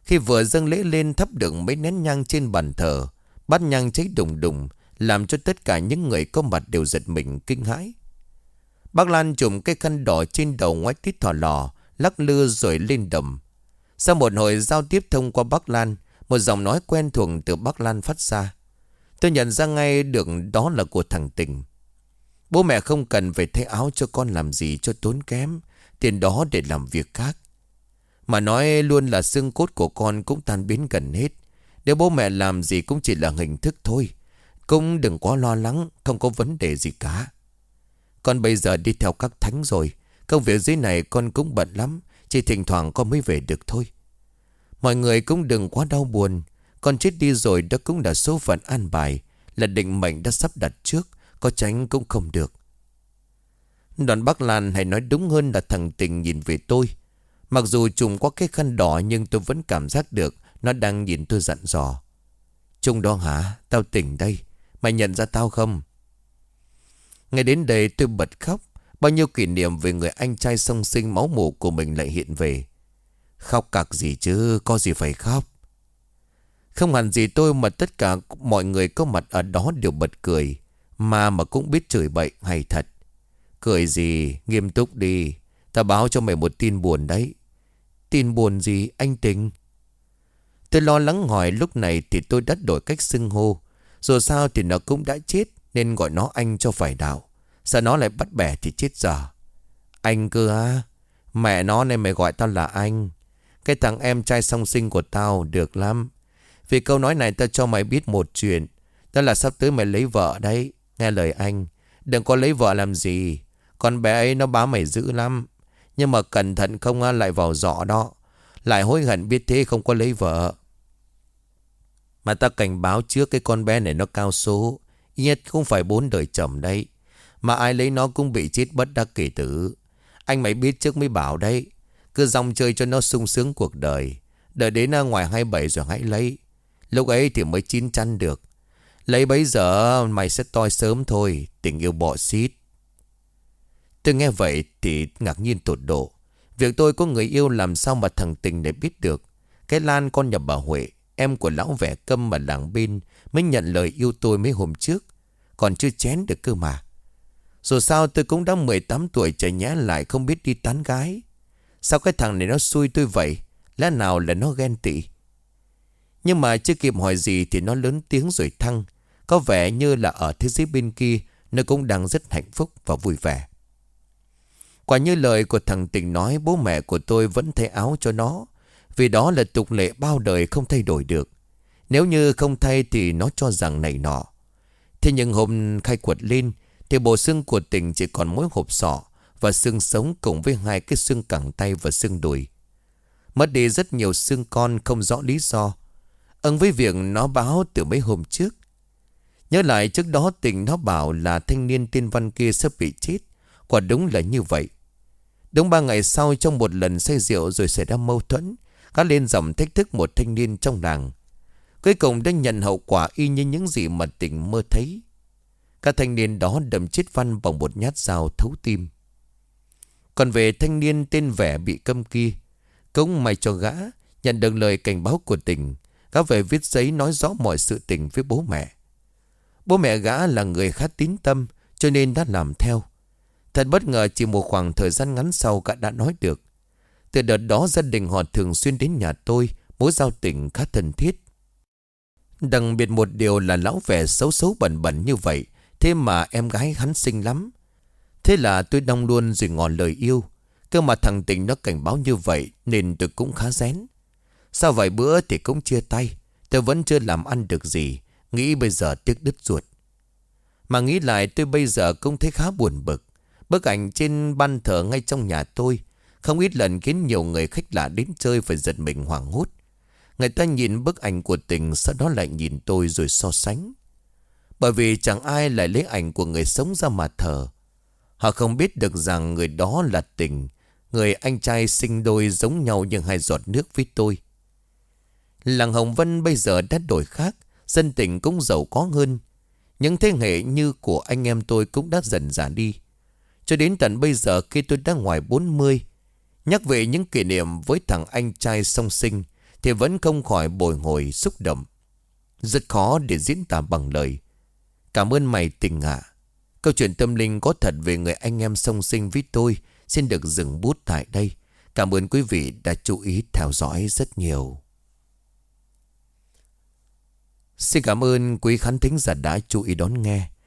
Khi vừa dâng lễ lên thắp được mấy nén nhang trên bàn thờ, Bát nhang cháy đùng đùng, Làm cho tất cả những người có mặt đều giật mình kinh hãi. Bác Lan trùm cái khăn đỏ trên đầu ngoái tít thỏ lò, Lắc lư rồi lên đầm. Sau một hồi giao tiếp thông qua bác Lan, Một giọng nói quen thuộc từ bác Lan phát ra. Tôi nhận ra ngay được đó là của thằng Tình. Bố mẹ không cần phải thay áo cho con làm gì cho tốn kém Tiền đó để làm việc khác mà nói luôn là xương cốt của con cũng tan biến gần hết. Nếu bố mẹ làm gì cũng chỉ là hình thức thôi. Cũng đừng quá lo lắng, không có vấn đề gì cả. Con bây giờ đi theo các thánh rồi. Công việc dưới này con cũng bận lắm. Chỉ thỉnh thoảng con mới về được thôi. Mọi người cũng đừng quá đau buồn. Con chết đi rồi đó cũng là số phận an bài. Là định mệnh đã sắp đặt trước. Có tránh cũng không được. Đoàn Bắc Lan hay nói đúng hơn là thằng tình nhìn về tôi. Mặc dù trùng có cái khăn đỏ nhưng tôi vẫn cảm giác được nó đang nhìn tôi dặn dò. Trung đó hả? Tao tỉnh đây. Mày nhận ra tao không? Ngay đến đây tôi bật khóc. Bao nhiêu kỷ niệm về người anh trai song sinh máu mủ của mình lại hiện về. Khóc cạc gì chứ, có gì phải khóc. Không hẳn gì tôi mà tất cả mọi người có mặt ở đó đều bật cười. Mà mà cũng biết chửi bậy hay thật. Cười gì, nghiêm túc đi. Ta báo cho mày một tin buồn đấy. Tin buồn gì anh Tình? Tôi lo lắng hỏi lúc này thì tôi đã đổi cách xưng hô. Dù sao thì nó cũng đã chết nên gọi nó anh cho phải đạo. Sao nó lại bắt bẻ thì chết giờ. Anh cơ á. Mẹ nó nên mày gọi tao là anh. Cái thằng em trai song sinh của tao được lắm. Vì câu nói này tao cho mày biết một chuyện. Đó là sắp tới mày lấy vợ đấy. Nghe lời anh. Đừng có lấy vợ làm gì. Con bé ấy nó bám mày dữ lắm. Nhưng mà cẩn thận không lại vào giỏ đó. Lại hối hận biết thế không có lấy vợ. Mà ta cảnh báo trước cái con bé này nó cao số. Ít nhất không phải bốn đời chồng đấy. Mà ai lấy nó cũng bị chết bất đắc kỳ tử. Anh mày biết trước mới bảo đấy. Cứ dòng chơi cho nó sung sướng cuộc đời. Đợi đến ngoài 27 rồi hãy lấy. Lúc ấy thì mới chín chắn được. Lấy bấy giờ mày sẽ toi sớm thôi, Tình yêu bỏ xít. Tôi nghe vậy thì ngạc nhiên tột độ. Việc tôi có người yêu làm sao mà thằng tình để biết được? Cái Lan con nhà bà Huệ, Em của lão vẻ câm mà làng bên, Mới nhận lời yêu tôi mấy hôm trước. Còn chưa chén được cơ mà. Dù sao tôi cũng đã 18 tuổi trẻ nhẽ lại không biết đi tán gái. Sao cái thằng này nó xui tôi vậy? Lẽ nào là nó ghen tị? Nhưng mà chưa kịp hỏi gì Thì nó lớn tiếng rồi thăng. Có vẻ như là ở thế giới bên kia, Nó cũng đang rất hạnh phúc và vui vẻ. Quả như lời của thằng tình nói, Bố mẹ của tôi vẫn thay áo cho nó. Vì đó là tục lệ bao đời không thay đổi được. Nếu như không thay thì nó cho rằng này nọ. Thế nhưng hôm khai quật lên, Thì bộ xương của tình chỉ còn mỗi hộp sọ Và xương sống cùng với hai cái xương cẳng tay và xương đùi. Mất đi rất nhiều xương con không rõ lý do. Ấn với việc nó báo từ mấy hôm trước. Nhớ lại trước đó tình nó bảo là thanh niên tiên văn kia sắp bị chết. Quả đúng là như vậy. Đúng ba ngày sau trong một lần say rượu rồi xảy ra mâu thuẫn, Gã lên dòng thách thức một thanh niên trong làng. Cuối cùng đã nhận hậu quả y như những gì mà tình mơ thấy. Các thanh niên đó đâm chết văn bằng một nhát dao thấu tim. Còn về thanh niên tên vẻ bị câm kia cống may cho gã Nhận được lời cảnh báo của tình Gã về viết giấy nói rõ mọi sự tình với bố mẹ. Bố mẹ gã là người khá tín tâm, Cho nên đã làm theo. Thật bất ngờ chỉ một khoảng thời gian ngắn sau cả đã nói được. Từ đợt đó gia đình họ thường xuyên đến nhà tôi Mối giao tình khá thân thiết. Đặc biệt một điều là lão vẻ xấu xấu bẩn bẩn như vậy, Thế mà em gái hắn xinh lắm. Thế là tôi đong luôn rồi ngỏ lời yêu. Cơ mà thằng tình nó cảnh báo như vậy Nên tôi cũng khá rén. Sau vài bữa thì cũng chia tay, Tôi vẫn chưa làm ăn được gì, Nghĩ bây giờ tiếc đứt ruột. Mà nghĩ lại tôi bây giờ cũng thấy khá buồn bực. Bức ảnh trên ban thờ ngay trong nhà tôi. Không ít lần khiến nhiều người khách lạ đến chơi phải giật mình hoảng hốt. Người ta nhìn bức ảnh của tình, Sau đó lại nhìn tôi rồi so sánh. Bởi vì chẳng ai lại lấy ảnh của người sống ra mà thờ. Họ không biết được rằng người đó là tình. Người anh trai sinh đôi giống nhau như hai giọt nước với tôi. Làng Hồng Vân bây giờ đã đổi khác, Dân tình cũng giàu có hơn. Những thế hệ như của anh em tôi cũng đã dần già đi cho đến tận bây giờ khi tôi đã ngoài 40 Nhắc về những kỷ niệm với thằng anh trai song sinh Thì vẫn không khỏi bồi hồi xúc động. Rất khó để diễn tả bằng lời. Cảm ơn mày tình ạ. Câu chuyện tâm linh có thật về người anh em song sinh với tôi Xin được dừng bút tại đây. Cảm ơn quý vị đã chú ý theo dõi rất nhiều. Xin cảm ơn quý khán thính giả đã chú ý đón nghe.